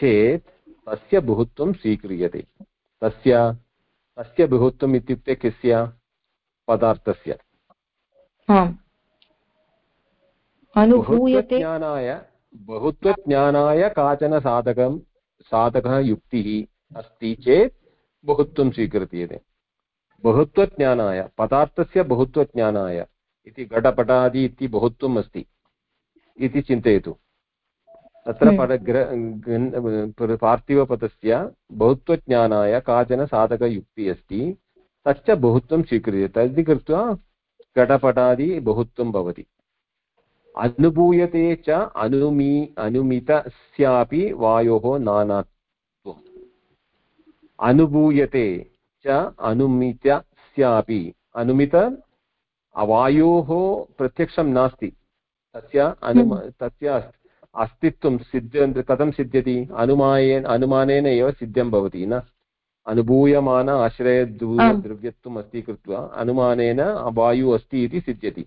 [SPEAKER 1] चेत् तस्य बहुत्वं स्वीक्रियते। तस्य तस्य बहुत्वम् इत्युक्ते कस्य? पदार्थस्य। बहुत्वज्ञानाय बहुत्वज्ञानाय काचन साधकं साधकः युक्तिः अस्ति चेत् बहुत्वं स्वीक्रियते बहुत्वज्ञानाय पदार्थस्य बहुत्वज्ञानाय इति घटपटादि इति बहुत्वम् अस्ति। इति चिन्तयतु। तत्र हम्म। पद पार्थिवपदस्य बहुत्वज्ञानाय काचन साधकयुक्तिः अस्ति तच्च बहुत्वं स्वीक्रियते। तदिति कृत्वा घटपटादि बहुत्वं भवति। अनुभूयते च अनुमी अनुमितस्यापि वायोः नानात्वम्। अनुभूयते च अनुमितस्यापि अनुमित वायोः प्रत्यक्षं नास्ति। तस्य अनु हम्म। तस्य अस्तित्वं सिद्ध कथं सिद्ध्यति? अनुमानेन अनुमानेन एव सिद्धं भवति न? अनुभूयमान आश्रयद्रव्यत्वम् अस्ति कृत्वा अनुमानेन वायुः अस्ति इति सिद्ध्यति।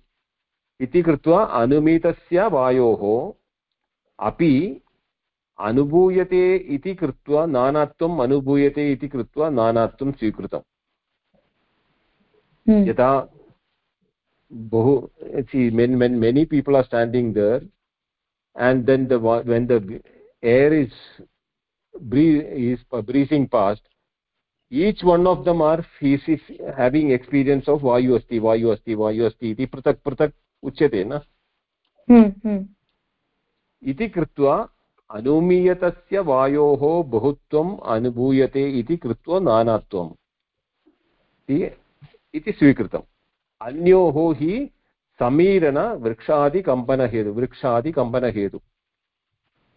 [SPEAKER 1] इति कृत्वा अनुमितस्य वायोः अपि अनुभूयते इति कृत्वा नानात्वम् अनुभूयते इति कृत्वा नानात्वं स्वीकृतम्। hmm. यथा बहु many people are standing there and then the when the air is breeze is breezing past each one of them are is having experience of vayu asti vayu asti vayu asti iti pratak pratak uchyate na इति कृत्वा अनुमीयतस्य वायोः बहुत्वम् अनुभूयते इति कृत्वा नानात्वम् इति स्वीकृतम् अन्योः हि Sameeran वृक्षादिकम्पनहेतु वृक्षादिकम्पनहेतु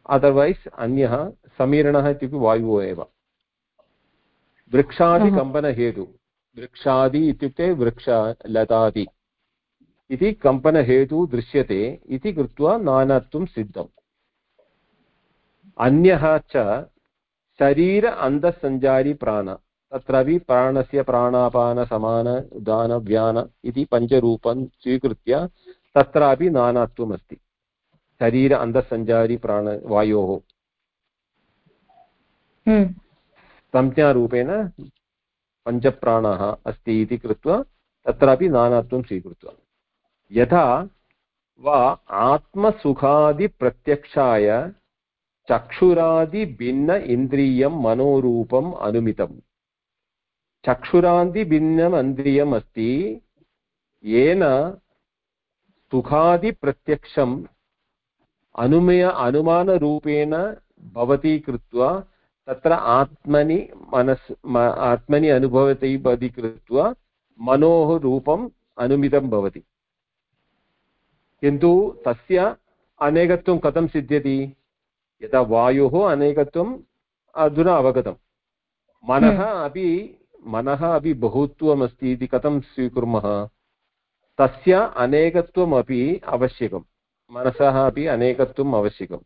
[SPEAKER 1] otherwise अन्यः समीरणः वायुः एव। वृक्षादिकम्पनहेतु वृक्षादि इत्युक्ते वृक्ष लतादि। इति कम्पनहेतुः दृश्यते इति कृत्वा नानात्वं सिद्धम्। अन्यः च शरीर अन्तःसञ्चारी प्राण। तत्रापि प्राणस्य प्राणापानसमान उदानव्यान इति पञ्चरूपं स्वीकृत्य तत्रापि नानात्वम् अस्ति शरीर अन्तःसञ्चारी प्राण वायोः। हम्म। संज्ञारूपेण पञ्चप्राणः अस्ति इति कृत्वा तत्रापि नानात्वं स्वीकृत्वा। यथा वा आत्मसुखादिप्रत्यक्षाय चक्षुरादिभिन्न इन्द्रियं मनोरूपम् अनुमितम्। चक्षुरान्तिभिन्नम् इन्द्रियम् अस्ति येन सुखादिप्रत्यक्षम् अनुमय अनुमानरूपेण भवति कृत्वा तत्र आत्मनि मनस् आत्मनि अनुभवति भवति कृत्वा मनोः रूपम् अनुमितं भवति किन्तु तस्य अनेकत्वं कथं सिद्ध्यति यदा वायोः अनेकत्वम् अधुना अवगतं मनः हम्म। अपि मनः अपि बहुत्वमस्ति इति कथं स्वीकुर्मः? तस्य अनेकत्वमपि आवश्यकं मनसः अपि अनेकत्वम् आवश्यकम्।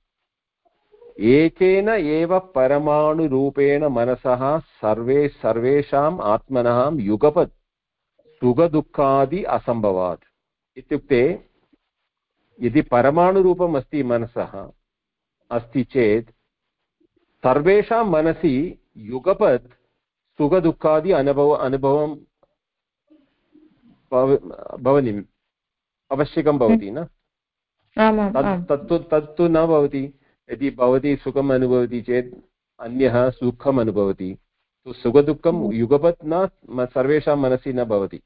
[SPEAKER 1] एकेन एव परमाणुरूपेण मनसः सर्वे सर्वेषाम् आत्मनः युगपत् सुखदुःखादि असम्भवात्। इत्युक्ते यदि परमाणुरूपम् अस्ति मनसः, अस्ति चेत् सर्वेषां मनसि युगपत् सुखदुःखादि अनुभव अनुभवं भवनीम् आवश्यकं भवति न? तत्तु तत्तु न भवति। यदि भवती सुखम् अनुभवति चेत् अन्यः सुखम् अनुभवति। तो सुखदुःखं युगपत् न सर्वेषां मनसि न भवति।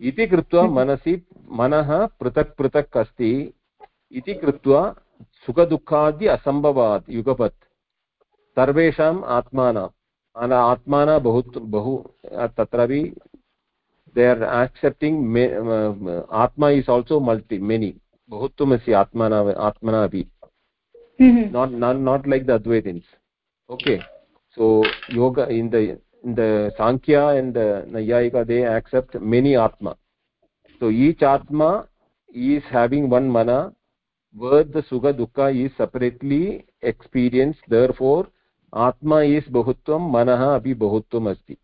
[SPEAKER 1] इति कृत्वा मनसि मनः पृथक् पृथक् अस्ति। इति कृत्वा सुखदुःखादि असम्भवात् युगपत्। सर्वेषाम् आत्मानाम्। आत्माना बहु बहु तत्रापि दे आर् एक्सेप्टिङ्ग् आत्मा इस् आल्सो मल्टि मेनि बहुत्वम् अस्ति आत्मना अपि not like the Advaitins okay so Yoga in the in the Sankhya in the Naiyayika they accept many आत्मा। So each atma is having one mana word the सुख दुःख is separately experience there for atma is bahutvam manah api bahutvam asti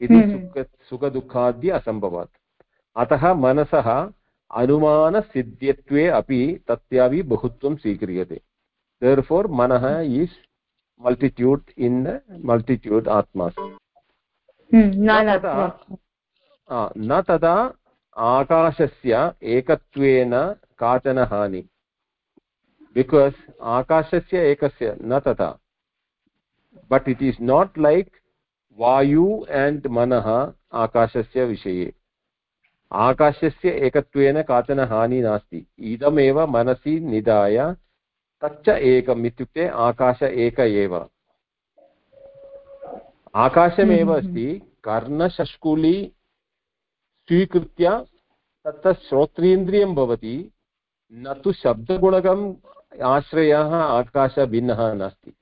[SPEAKER 1] इति सुख सुखदुःखाद्य असम्भवात्। अतः मनसः अनुमानसिद्ध्यत्वे अपि तस्यापि बहुत्वं स्वीक्रियते। Therefore manah is multitude in multitude atmas न तदा आकाशस्य एकत्वेन काचन हानि। बिकास् आकाशस्य एकस्य न तथा but it is not like वायु एण्ड् मनः आकाशस्य विषये आकाशस्य एकत्वेन काचन हानि नास्ति इदमेव मनसि निधाय तच्च एकम् इत्युक्ते आकाश एक एव आकाशमेव अस्ति। कर्णशष्कुली स्वीकृत्य तत्र श्रोत्रेन्द्रियं भवति न तु शब्दगुणकम् आश्रयः आकाशभिन्नः नास्ति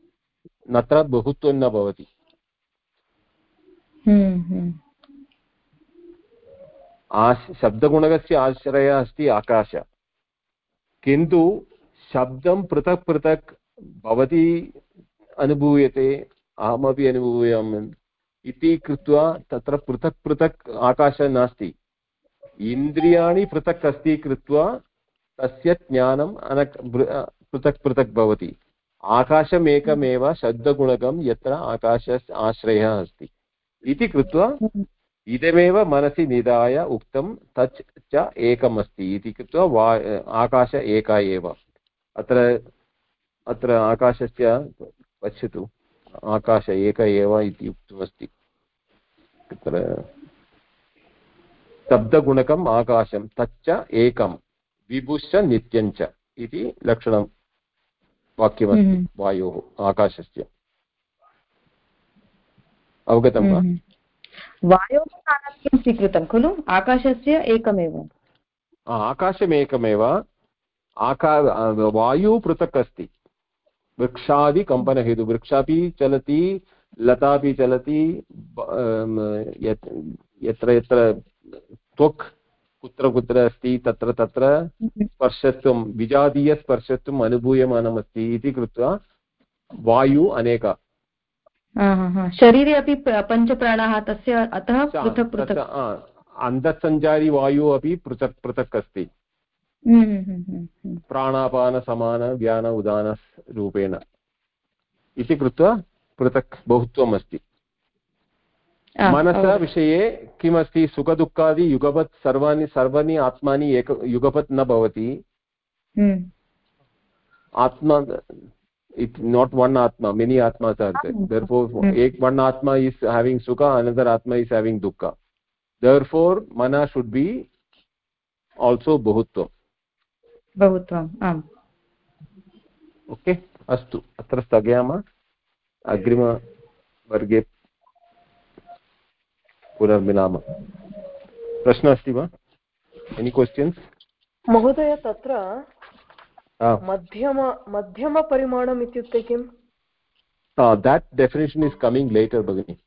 [SPEAKER 1] नत्र बहुत्वं न भवति आश् शब्दगुणकस्य आश्रयः अस्ति आकाश। किन्तु शब्दं पृथक् पृथक् भवती अनुभूयते अहमपि अनुभूयामि इति कृत्वा तत्र पृथक् पृथक् आकाशः नास्ति। इन्द्रियाणि पृथक् अस्ति कृत्वा तस्य ज्ञानम् अनक् पृथक् पृथक् भवति। आकाशमेकमेव शब्दगुणकं यत्र आकाश आश्रयः अस्ति। इति कृत्वा इदमेव मनसि निधाय उक्तं तच् च एकमस्ति। इति कृत्वा वा, आकाश एका एव। अत्र अत्र आकाशस्य पश्यतु। आकाश एक एव इति उक्तमस्ति। तत्र शब्दगुणकम् आकाशं तच्च एकं। विभुश्च नित्यञ्च इति लक्षणं वाक्यमस्ति। वायोः आकाशस्य। अवगतं वा।
[SPEAKER 8] वायोः स्थानं स्वीकृतं खलु? आकाशस्य एकमेव।
[SPEAKER 1] आकाशमेकमेव। आका वायुः पृथक् अस्ति। वृक्षादिकम्पनहेतु वृक्षापि चलति लतापि चलति यत्र यत्र त्वक् कुत्र कुत्र अस्ति तत्र तत्र स्पर्शत्वं विजातीयस्पर्शत्वम् अनुभूयमानमस्ति इति कृत्वा वायु अनेक।
[SPEAKER 8] शरीरे अपि पञ्चप्राणाः तस्य अतः पृथक् पृथक्।
[SPEAKER 1] अन्तःसञ्चारी वायुः अपि पृथक् पृथक् अस्ति। हम्म, हम्म, हम्म, प्राणापानसमान व्यान उदानरूपेण इति कृत्वा पृथक् बहुत्वम् अस्ति मनसः विषये किमस्ति सुखदुःखादि युगपत् सर्वाणि सर्वाणि आत्मानि एक युगपत् न भवति आत्मा इट् नाट् वन् आत्मा मेनि आत्मा therefore एक one atma is having sukha another atma is having dukkha therefore mana should be also bahutvam
[SPEAKER 8] बहुत्वम् आम्
[SPEAKER 1] ओके अस्तु अत्र स्थगयामः अग्रिमवर्गे पुनर्मिलामः प्रश्नः अस्ति वा एनि क्वश्चन्स्
[SPEAKER 7] महोदय तत्र मध्यम मध्यमपरिमाणम् इत्युक्ते किम्
[SPEAKER 1] coming later bagini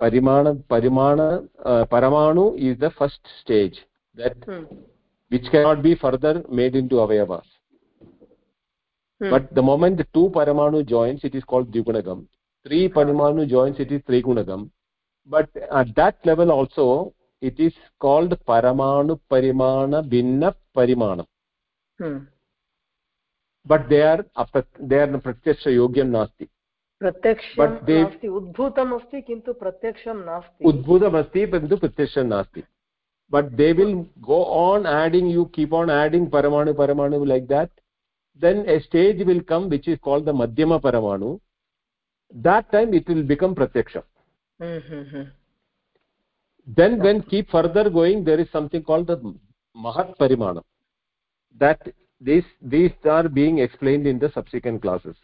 [SPEAKER 1] parimana parimana uh, paramanu is the first stage that hmm. which cannot be further made into avayavas hmm. but the moment the two paramanu joins it is called dvigunagam three paramanu joins it is trigunagam but at that level also it is called paramanu parimana binna parimanam hmm. but they are they are pratyaksha yogyam nasti
[SPEAKER 7] प्रत्यक्षं नास्ति उद्भूतम् अस्ति किन्तु प्रत्यक्षं नास्ति
[SPEAKER 1] उद्भूतमस्ति परन्तु प्रत्यक्षं नास्ति but they will go on adding you keep on adding paramanu paramanu like that then a stage will come which is called the madhyama paramanu that time it will become pratyaksha then when keep further going there is something called the mahat parimanam that these these are being explained in the subsequent classes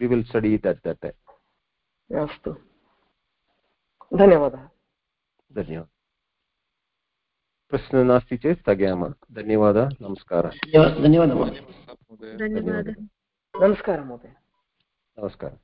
[SPEAKER 1] we will study it at that time
[SPEAKER 7] अस्तु धन्यवादः
[SPEAKER 1] धन्यवादः प्रश्नः नास्ति चेत् स्थगयामः धन्यवादः नमस्कारः
[SPEAKER 5] धन्यवादः
[SPEAKER 6] धन्यवादः
[SPEAKER 7] नमस्कारः महोदय
[SPEAKER 1] नमस्कारः